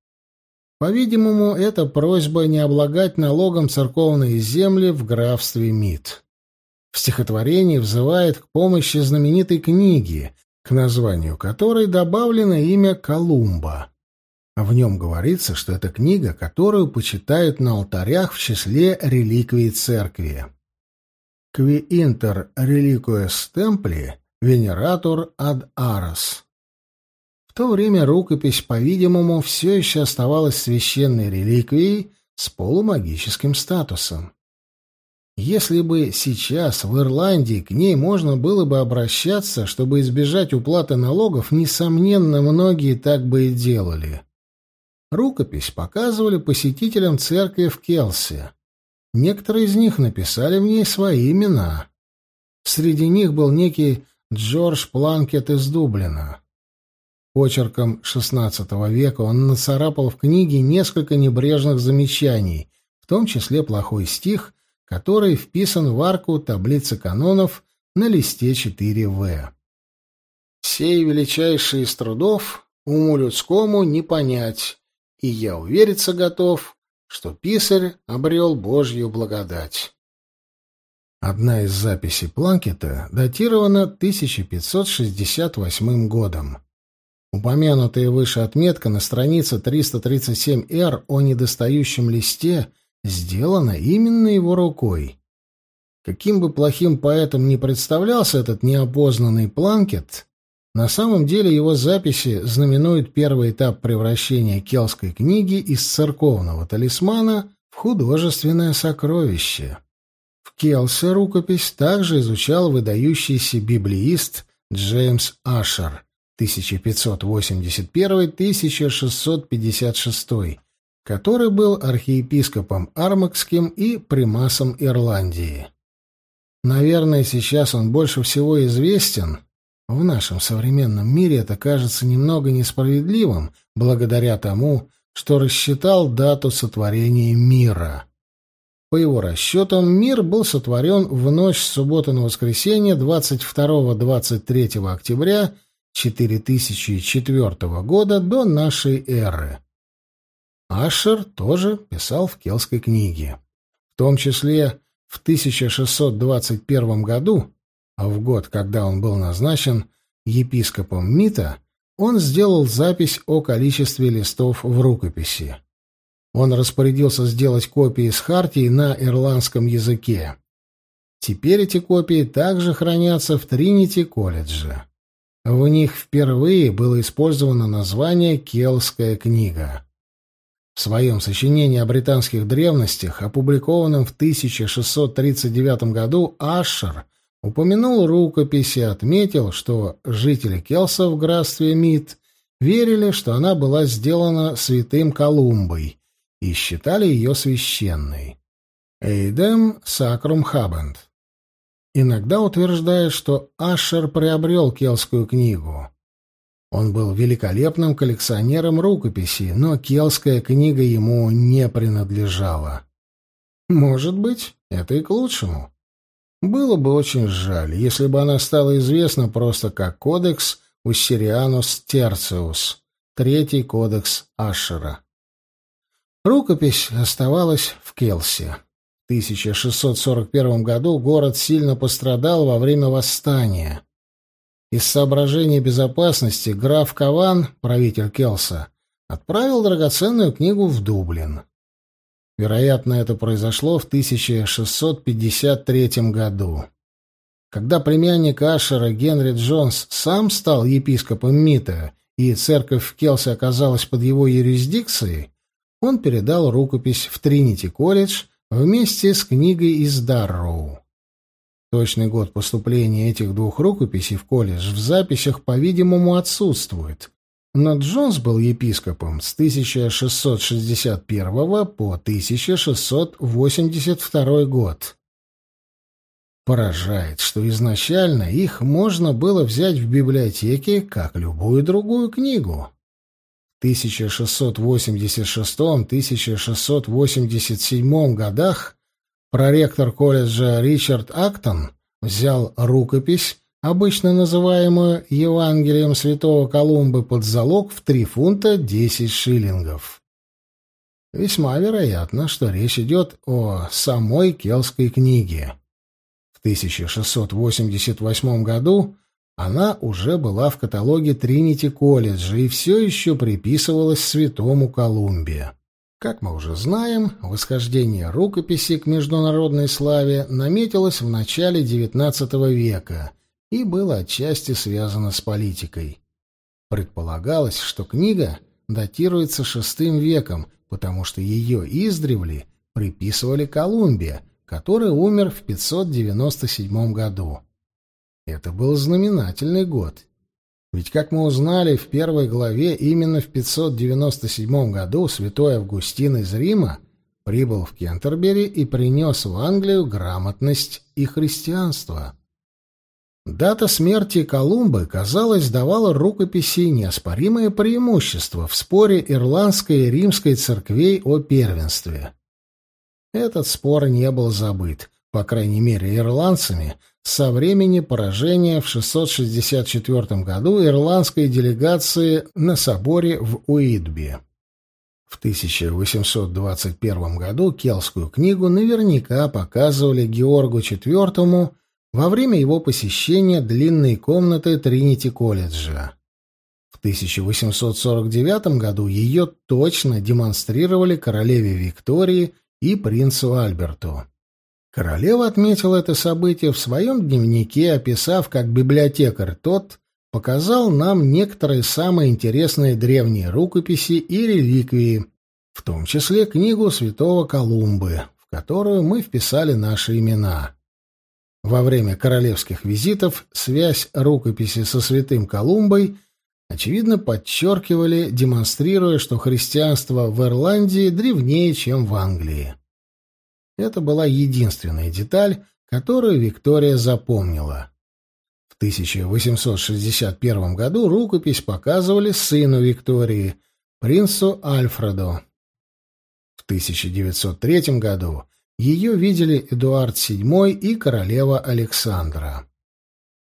По-видимому, это просьба не облагать налогом церковные земли в графстве Мид. В стихотворении взывает к помощи знаменитой книги, к названию которой добавлено имя Колумба. В нем говорится, что это книга, которую почитают на алтарях в числе реликвий церкви. «Qui inter reliquies templi veneratur ad aras». То время рукопись, по-видимому, все еще оставалась священной реликвией с полумагическим статусом. Если бы сейчас в Ирландии к ней можно было бы обращаться, чтобы избежать уплаты налогов, несомненно, многие так бы и делали. Рукопись показывали посетителям церкви в Келсе. Некоторые из них написали в ней свои имена. Среди них был некий Джордж Планкет из Дублина. Почерком XVI века он нацарапал в книге несколько небрежных замечаний, в том числе плохой стих, который вписан в арку таблицы канонов на листе 4В. «Сей величайший из трудов уму людскому не понять, и я увериться готов, что писарь обрел Божью благодать. Одна из записей Планкета датирована 1568 годом. Упомянутая выше отметка на странице 337-Р о недостающем листе сделана именно его рукой. Каким бы плохим поэтом ни представлялся этот неопознанный Планкет, на самом деле его записи знаменуют первый этап превращения келской книги из церковного талисмана в художественное сокровище. В Келсе рукопись также изучал выдающийся библеист Джеймс Ашер 1581-1656, который был архиепископом Армакским и примасом Ирландии. Наверное, сейчас он больше всего известен в нашем современном мире это кажется немного несправедливым, благодаря тому, что рассчитал дату сотворения мира. По его расчетам, мир был сотворен в ночь с субботы на воскресенье 22-23 октября 4004 года до нашей эры. Ашер тоже писал в Келской книге. В том числе в 1621 году а в год, когда он был назначен епископом Мита, он сделал запись о количестве листов в рукописи. Он распорядился сделать копии с хартии на ирландском языке. Теперь эти копии также хранятся в Тринити-колледже. В них впервые было использовано название «Келская книга». В своем сочинении о британских древностях, опубликованном в 1639 году, Ашер упомянул рукопись и отметил, что жители Келса в графстве Мид верили, что она была сделана святым Колумбой и считали ее священной. Эйдем Сакрум Хабент. Иногда утверждает, что Ашер приобрел Келскую книгу. Он был великолепным коллекционером рукописей, но Келская книга ему не принадлежала. Может быть, это и к лучшему. Было бы очень жаль, если бы она стала известна просто как Кодекс Уссирианус Терциус, третий кодекс Ашера. Рукопись оставалась в Келсе. В 1641 году город сильно пострадал во время восстания. Из соображений безопасности граф Каван, правитель Келса, отправил драгоценную книгу в Дублин. Вероятно, это произошло в 1653 году. Когда племянник Ашера Генри Джонс сам стал епископом Мита, и церковь в Келсе оказалась под его юрисдикцией, он передал рукопись в Тринити-колледж вместе с книгой из Дарроу. Точный год поступления этих двух рукописей в колледж в записях, по-видимому, отсутствует, но Джонс был епископом с 1661 по 1682 год. Поражает, что изначально их можно было взять в библиотеке, как любую другую книгу. 1686-1687 годах проректор колледжа Ричард Актон взял рукопись, обычно называемую Евангелием святого Колумба, под залог в 3 фунта 10 шиллингов. Весьма вероятно, что речь идет о самой Келской книге. В 1688 году она уже была в каталоге Тринити колледжа и все еще приписывалась святому Колумбе. Как мы уже знаем, восхождение рукописи к международной славе наметилось в начале XIX века и было отчасти связано с политикой. Предполагалось, что книга датируется VI веком, потому что ее издревле приписывали Колумбе, который умер в 597 году. Это был знаменательный год. Ведь, как мы узнали в первой главе, именно в 597 году святой Августин из Рима прибыл в Кентербери и принес в Англию грамотность и христианство. Дата смерти Колумбы, казалось, давала рукописи неоспоримое преимущество в споре ирландской и римской церквей о первенстве. Этот спор не был забыт, по крайней мере, ирландцами, со времени поражения в 664 году ирландской делегации на соборе в Уитби. В 1821 году Келскую книгу наверняка показывали Георгу IV во время его посещения длинной комнаты Тринити-колледжа. В 1849 году ее точно демонстрировали королеве Виктории и принцу Альберту. Королева отметила это событие в своем дневнике, описав, как библиотекарь тот показал нам некоторые самые интересные древние рукописи и реликвии, в том числе книгу святого Колумбы, в которую мы вписали наши имена. Во время королевских визитов связь рукописи со святым Колумбой очевидно подчеркивали, демонстрируя, что христианство в Ирландии древнее, чем в Англии. Это была единственная деталь, которую Виктория запомнила. В 1861 году рукопись показывали сыну Виктории, принцу Альфреду. В 1903 году ее видели Эдуард VII и королева Александра.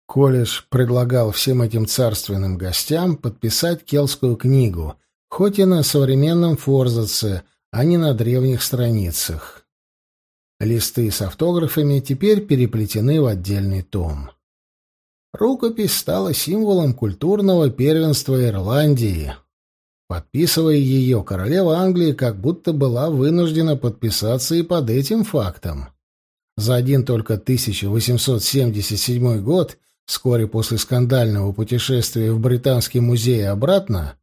Колледж предлагал всем этим царственным гостям подписать Келскую книгу, хоть и на современном форзаце, а не на древних страницах. Листы с автографами теперь переплетены в отдельный том. Рукопись стала символом культурного первенства Ирландии. Подписывая ее, королева Англии как будто была вынуждена подписаться и под этим фактом. За один только 1877 год, вскоре после скандального путешествия в Британский музей и обратно,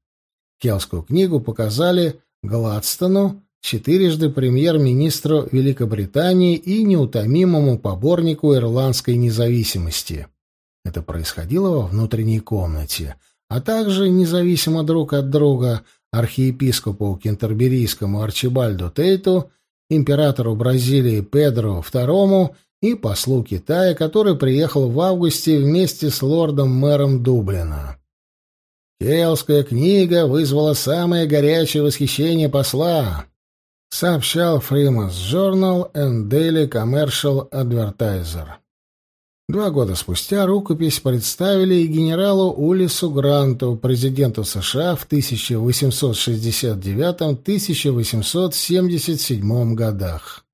Келскую книгу показали Гладстону, четырежды премьер-министру Великобритании и неутомимому поборнику ирландской независимости. Это происходило во внутренней комнате, а также независимо друг от друга архиепископу кентерберийскому Арчибальду Тейту, императору Бразилии Педро II и послу Китая, который приехал в августе вместе с лордом-мэром Дублина. Келская книга вызвала самое горячее восхищение посла, сообщал Freeman's Journal and Daily Commercial Advertiser. Два года спустя рукопись представили и генералу Улису Гранту, президенту США в 1869-1877 годах.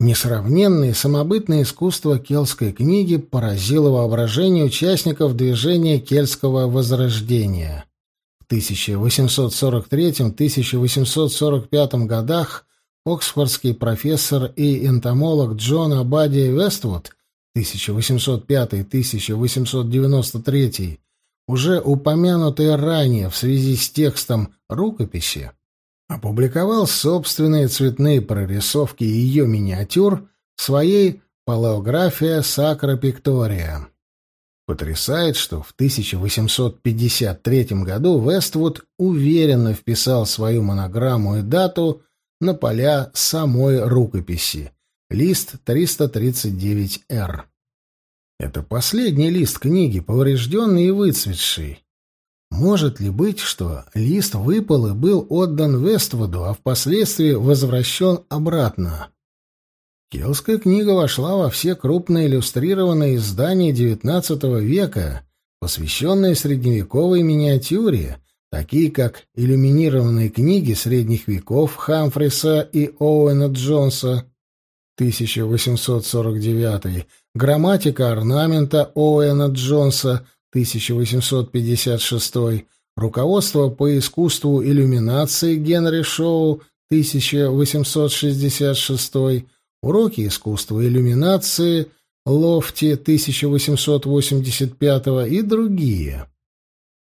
Несравненное самобытное искусство кельтской книги поразило воображение участников движения кельтского возрождения. 1843-1845 годах оксфордский профессор и энтомолог Джон Абадия Вествуд 1805-1893, уже упомянутый ранее в связи с текстом рукописи, опубликовал собственные цветные прорисовки ее миниатюр в своей «Палеография Сакра Пиктория». Потрясает, что в 1853 году Вествуд уверенно вписал свою монограмму и дату на поля самой рукописи. Лист 339-Р. Это последний лист книги, поврежденный и выцветший. Может ли быть, что лист выпал и был отдан Вествуду, а впоследствии возвращен обратно? Келская книга вошла во все крупные иллюстрированные издания XIX века, посвященные средневековой миниатюре, такие как иллюминированные книги средних веков Хамфриса и Оуэна Джонса 1849, грамматика орнамента Оуэна Джонса 1856, руководство по искусству иллюминации Генри Шоу 1866, уроки искусства иллюминации Лофти 1885 и другие.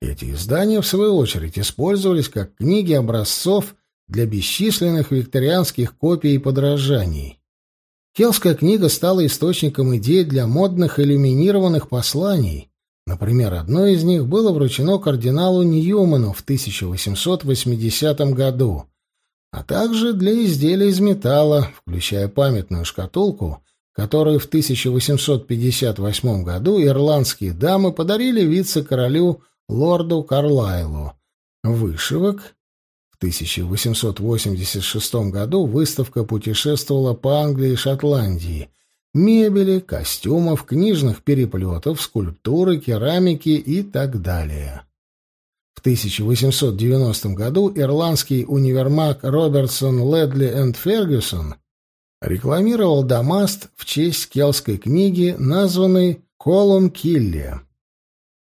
Эти издания, в свою очередь, использовались как книги образцов для бесчисленных викторианских копий и подражаний. Келская книга стала источником идей для модных иллюминированных посланий. Например, одно из них было вручено кардиналу Ньюману в 1880 году, а также для изделий из металла, включая памятную шкатулку, которую в 1858 году ирландские дамы подарили вице-королю лорду Карлайлу. Вышивок. В 1886 году выставка путешествовала по Англии и Шотландии. Мебели, костюмов, книжных переплетов, скульптуры, керамики и так далее. В 1890 году ирландский универмаг Робертсон, Ледли энд Фергюсон рекламировал Дамаст в честь келской книги, названной «Колум Килли».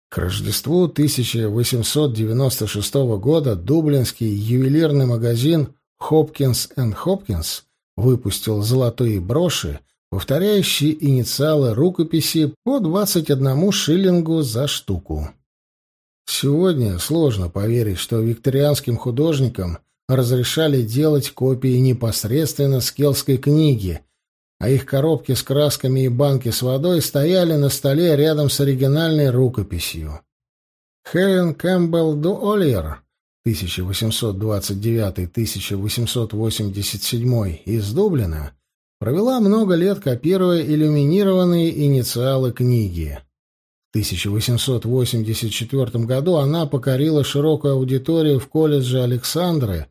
К Рождеству 1896 года дублинский ювелирный магазин «Хопкинс энд Хопкинс» выпустил золотые броши, повторяющие инициалы рукописи по 21 шиллингу за штуку. Сегодня сложно поверить, что викторианским художникам разрешали делать копии непосредственно с келской книги – а их коробки с красками и банки с водой стояли на столе рядом с оригинальной рукописью. Хелен Кэмпбелл Дуоллер 1829-1887 из Дублина провела много лет, копируя иллюминированные инициалы книги. В 1884 году она покорила широкую аудиторию в колледже Александры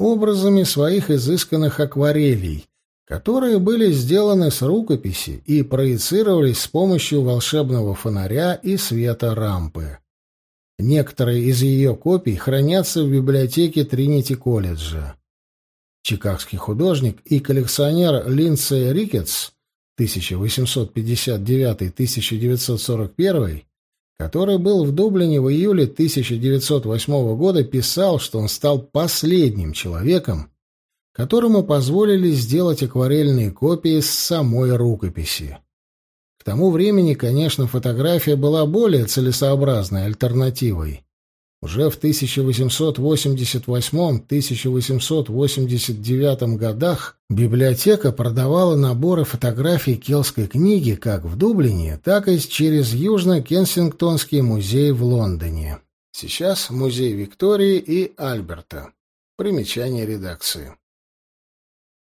образами своих изысканных акварелей, которые были сделаны с рукописи и проецировались с помощью волшебного фонаря и света рампы. Некоторые из ее копий хранятся в библиотеке Тринити-колледжа. Чикагский художник и коллекционер Линдсей Рикетс 1859-1941, который был в Дублине в июле 1908 года, писал, что он стал последним человеком, которому позволили сделать акварельные копии с самой рукописи. К тому времени, конечно, фотография была более целесообразной альтернативой. Уже в 1888-1889 годах библиотека продавала наборы фотографий Келской книги как в Дублине, так и через Южно-Кенсингтонский музей в Лондоне. Сейчас музей Виктории и Альберта. Примечание редакции.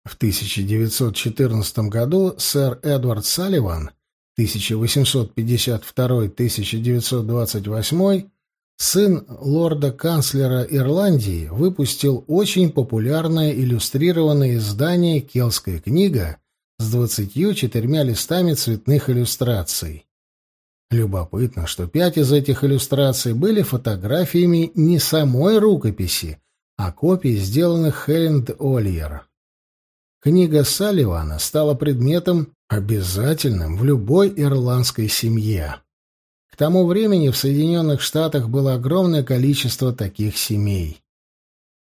В 1914 году сэр Эдвард Салливан 1852-1928 сын лорда-канцлера Ирландии выпустил очень популярное иллюстрированное издание «Келская книга» с 24 листами цветных иллюстраций. Любопытно, что пять из этих иллюстраций были фотографиями не самой рукописи, а копий, сделанных Хелен Ольер. Книга Салливана стала предметом обязательным в любой ирландской семье. К тому времени в Соединенных Штатах было огромное количество таких семей.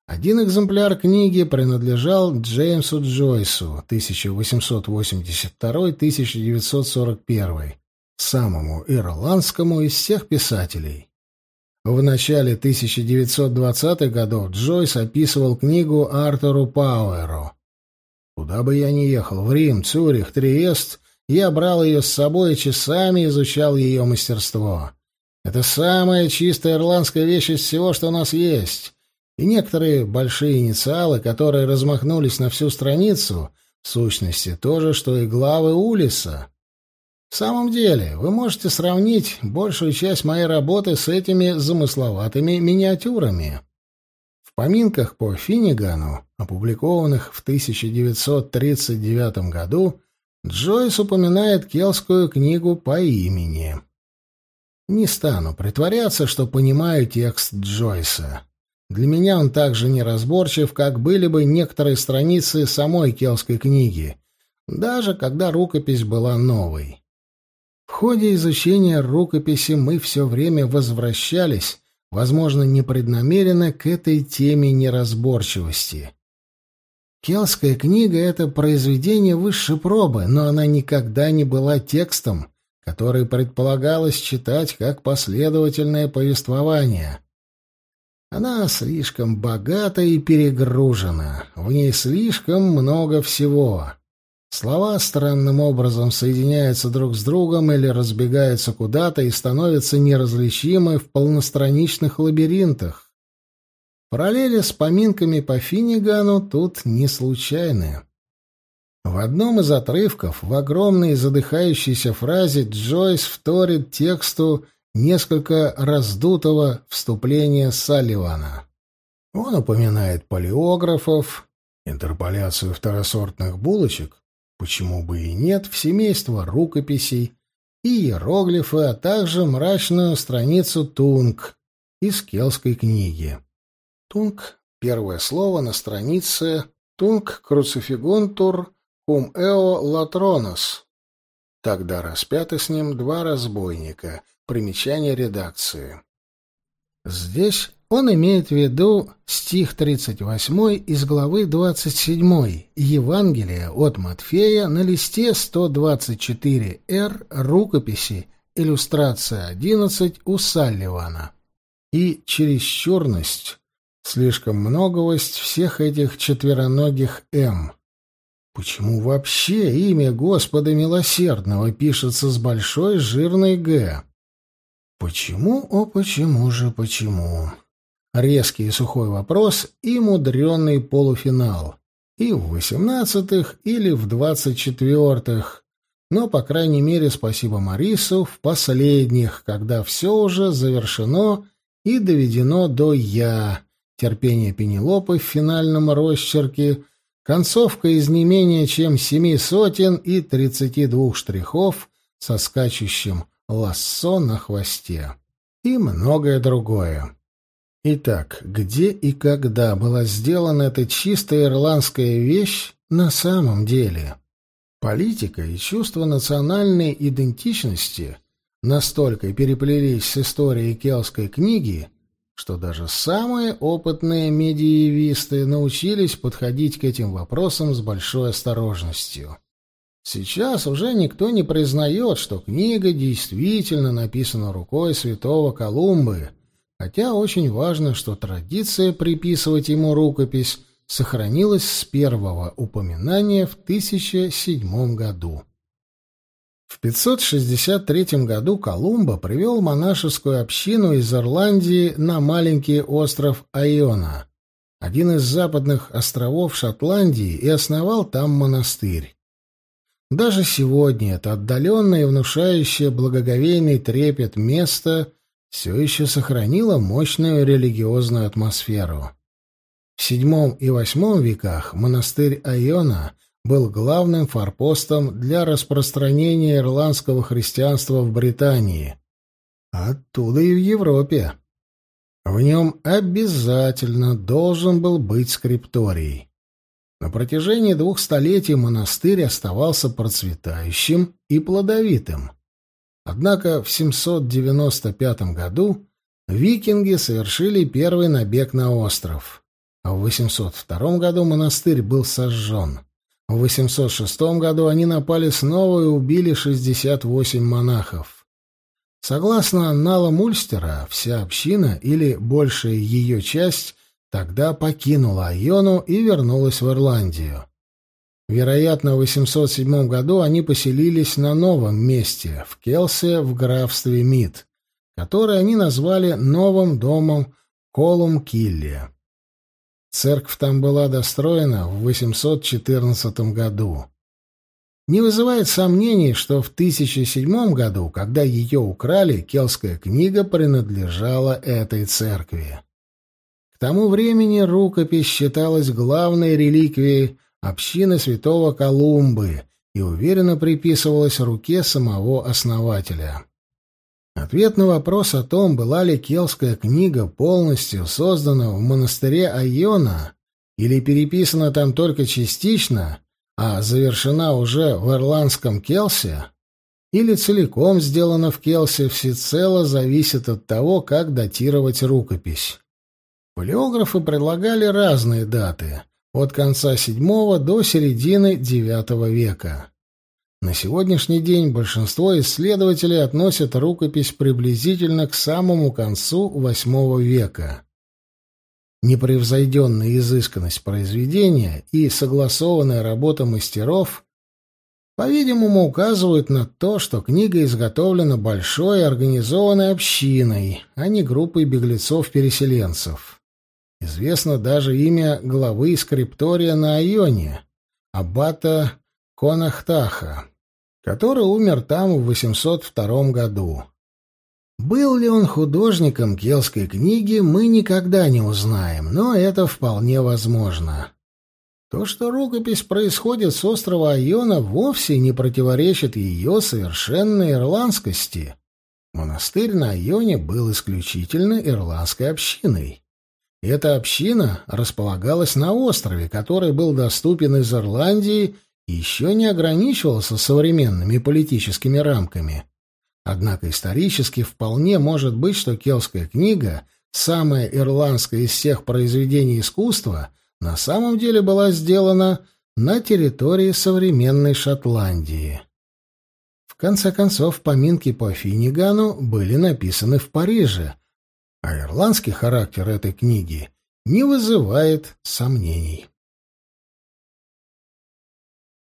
Один экземпляр книги принадлежал Джеймсу Джойсу 1882-1941, самому ирландскому из всех писателей. В начале 1920-х годов Джойс описывал книгу Артуру Пауэру Куда бы я ни ехал, в Рим, Цюрих, Триест, я брал ее с собой и часами изучал ее мастерство. Это самая чистая ирландская вещь из всего, что у нас есть. И некоторые большие инициалы, которые размахнулись на всю страницу, в сущности, то же, что и главы Улиса. В самом деле, вы можете сравнить большую часть моей работы с этими замысловатыми миниатюрами. В поминках по Финнигану, опубликованных в 1939 году, Джойс упоминает келскую книгу по имени. Не стану притворяться, что понимаю текст Джойса. Для меня он так же неразборчив, как были бы некоторые страницы самой келской книги, даже когда рукопись была новой. В ходе изучения рукописи мы все время возвращались, возможно, непреднамеренно, к этой теме неразборчивости. Келская книга — это произведение высшей пробы, но она никогда не была текстом, который предполагалось читать как последовательное повествование. Она слишком богата и перегружена, в ней слишком много всего. Слова странным образом соединяются друг с другом или разбегаются куда-то и становятся неразличимы в полностраничных лабиринтах. Параллели с поминками по Финнигану тут не случайны. В одном из отрывков в огромной задыхающейся фразе Джойс вторит тексту несколько раздутого вступления Салливана. Он упоминает полиографов, интерполяцию второсортных булочек, почему бы и нет, в семейство рукописей и иероглифы, а также мрачную страницу Тунг из Келской книги. Тунг — первое слово на странице Тунг круцифигунтур кум эо латронос. Тогда распяты с ним два разбойника. Примечание редакции. Здесь он имеет в виду стих 38 из главы 27 Евангелия от Матфея на листе 124-р рукописи иллюстрация 11 у Салливана. И чересчурность, слишком многовость всех этих четвероногих «М». Почему вообще имя Господа Милосердного пишется с большой жирной «Г»? Почему, о почему же, почему? резкий и сухой вопрос и мудренный полуфинал. И в восемнадцатых или в двадцать четвертых. Но, по крайней мере, спасибо Марису, в последних, когда все уже завершено и доведено до «я», терпение Пенелопы в финальном росчерке, концовка из не менее чем семи сотен и тридцати двух штрихов со скачущим лассо на хвосте. И многое другое. Итак, где и когда была сделана эта чистая ирландская вещь на самом деле? Политика и чувство национальной идентичности настолько переплелись с историей келской книги, что даже самые опытные медиевисты научились подходить к этим вопросам с большой осторожностью. Сейчас уже никто не признает, что книга действительно написана рукой святого Колумбы — хотя очень важно, что традиция приписывать ему рукопись сохранилась с первого упоминания в 1007 году. В 563 году Колумба привел монашескую общину из Ирландии на маленький остров Айона, один из западных островов Шотландии, и основал там монастырь. Даже сегодня это отдаленное и внушающее благоговейный трепет место все еще сохранила мощную религиозную атмосферу. В VII и VIII веках монастырь Айона был главным форпостом для распространения ирландского христианства в Британии, оттуда и в Европе. В нем обязательно должен был быть скрипторий. На протяжении двух столетий монастырь оставался процветающим и плодовитым. Однако в 795 году викинги совершили первый набег на остров, а в 802 году монастырь был сожжен. В 806 году они напали снова и убили 68 монахов. Согласно анналам Ульстера, вся община или большая ее часть тогда покинула Айону и вернулась в Ирландию. Вероятно, в 807 году они поселились на новом месте, в Келсе в графстве Мид, которое они назвали новым домом Колум Киллия. Церковь там была достроена в 814 году. Не вызывает сомнений, что в 1007 году, когда ее украли, келская книга принадлежала этой церкви. К тому времени рукопись считалась главной реликвией общины святого Колумбы и уверенно приписывалась руке самого основателя. Ответ на вопрос о том, была ли Келская книга полностью создана в монастыре Айона или переписана там только частично, а завершена уже в ирландском Келсе, или целиком сделана в Келсе, всецело зависит от того, как датировать рукопись. Палеографы предлагали разные даты, от конца VII до середины IX века. На сегодняшний день большинство исследователей относят рукопись приблизительно к самому концу VIII века. Непревзойденная изысканность произведения и согласованная работа мастеров, по-видимому, указывают на то, что книга изготовлена большой организованной общиной, а не группой беглецов-переселенцев. Известно даже имя главы скриптория на Айоне, аббата Конахтаха который умер там в 802 году. Был ли он художником келской книги, мы никогда не узнаем, но это вполне возможно. То, что рукопись происходит с острова Айона, вовсе не противоречит ее совершенной ирландскости. Монастырь на Айоне был исключительно ирландской общиной. Эта община располагалась на острове, который был доступен из Ирландии еще не ограничивался современными политическими рамками. Однако исторически вполне может быть, что Келская книга, самая ирландская из всех произведений искусства, на самом деле была сделана на территории современной Шотландии. В конце концов, поминки по Финигану были написаны в Париже, а ирландский характер этой книги не вызывает сомнений.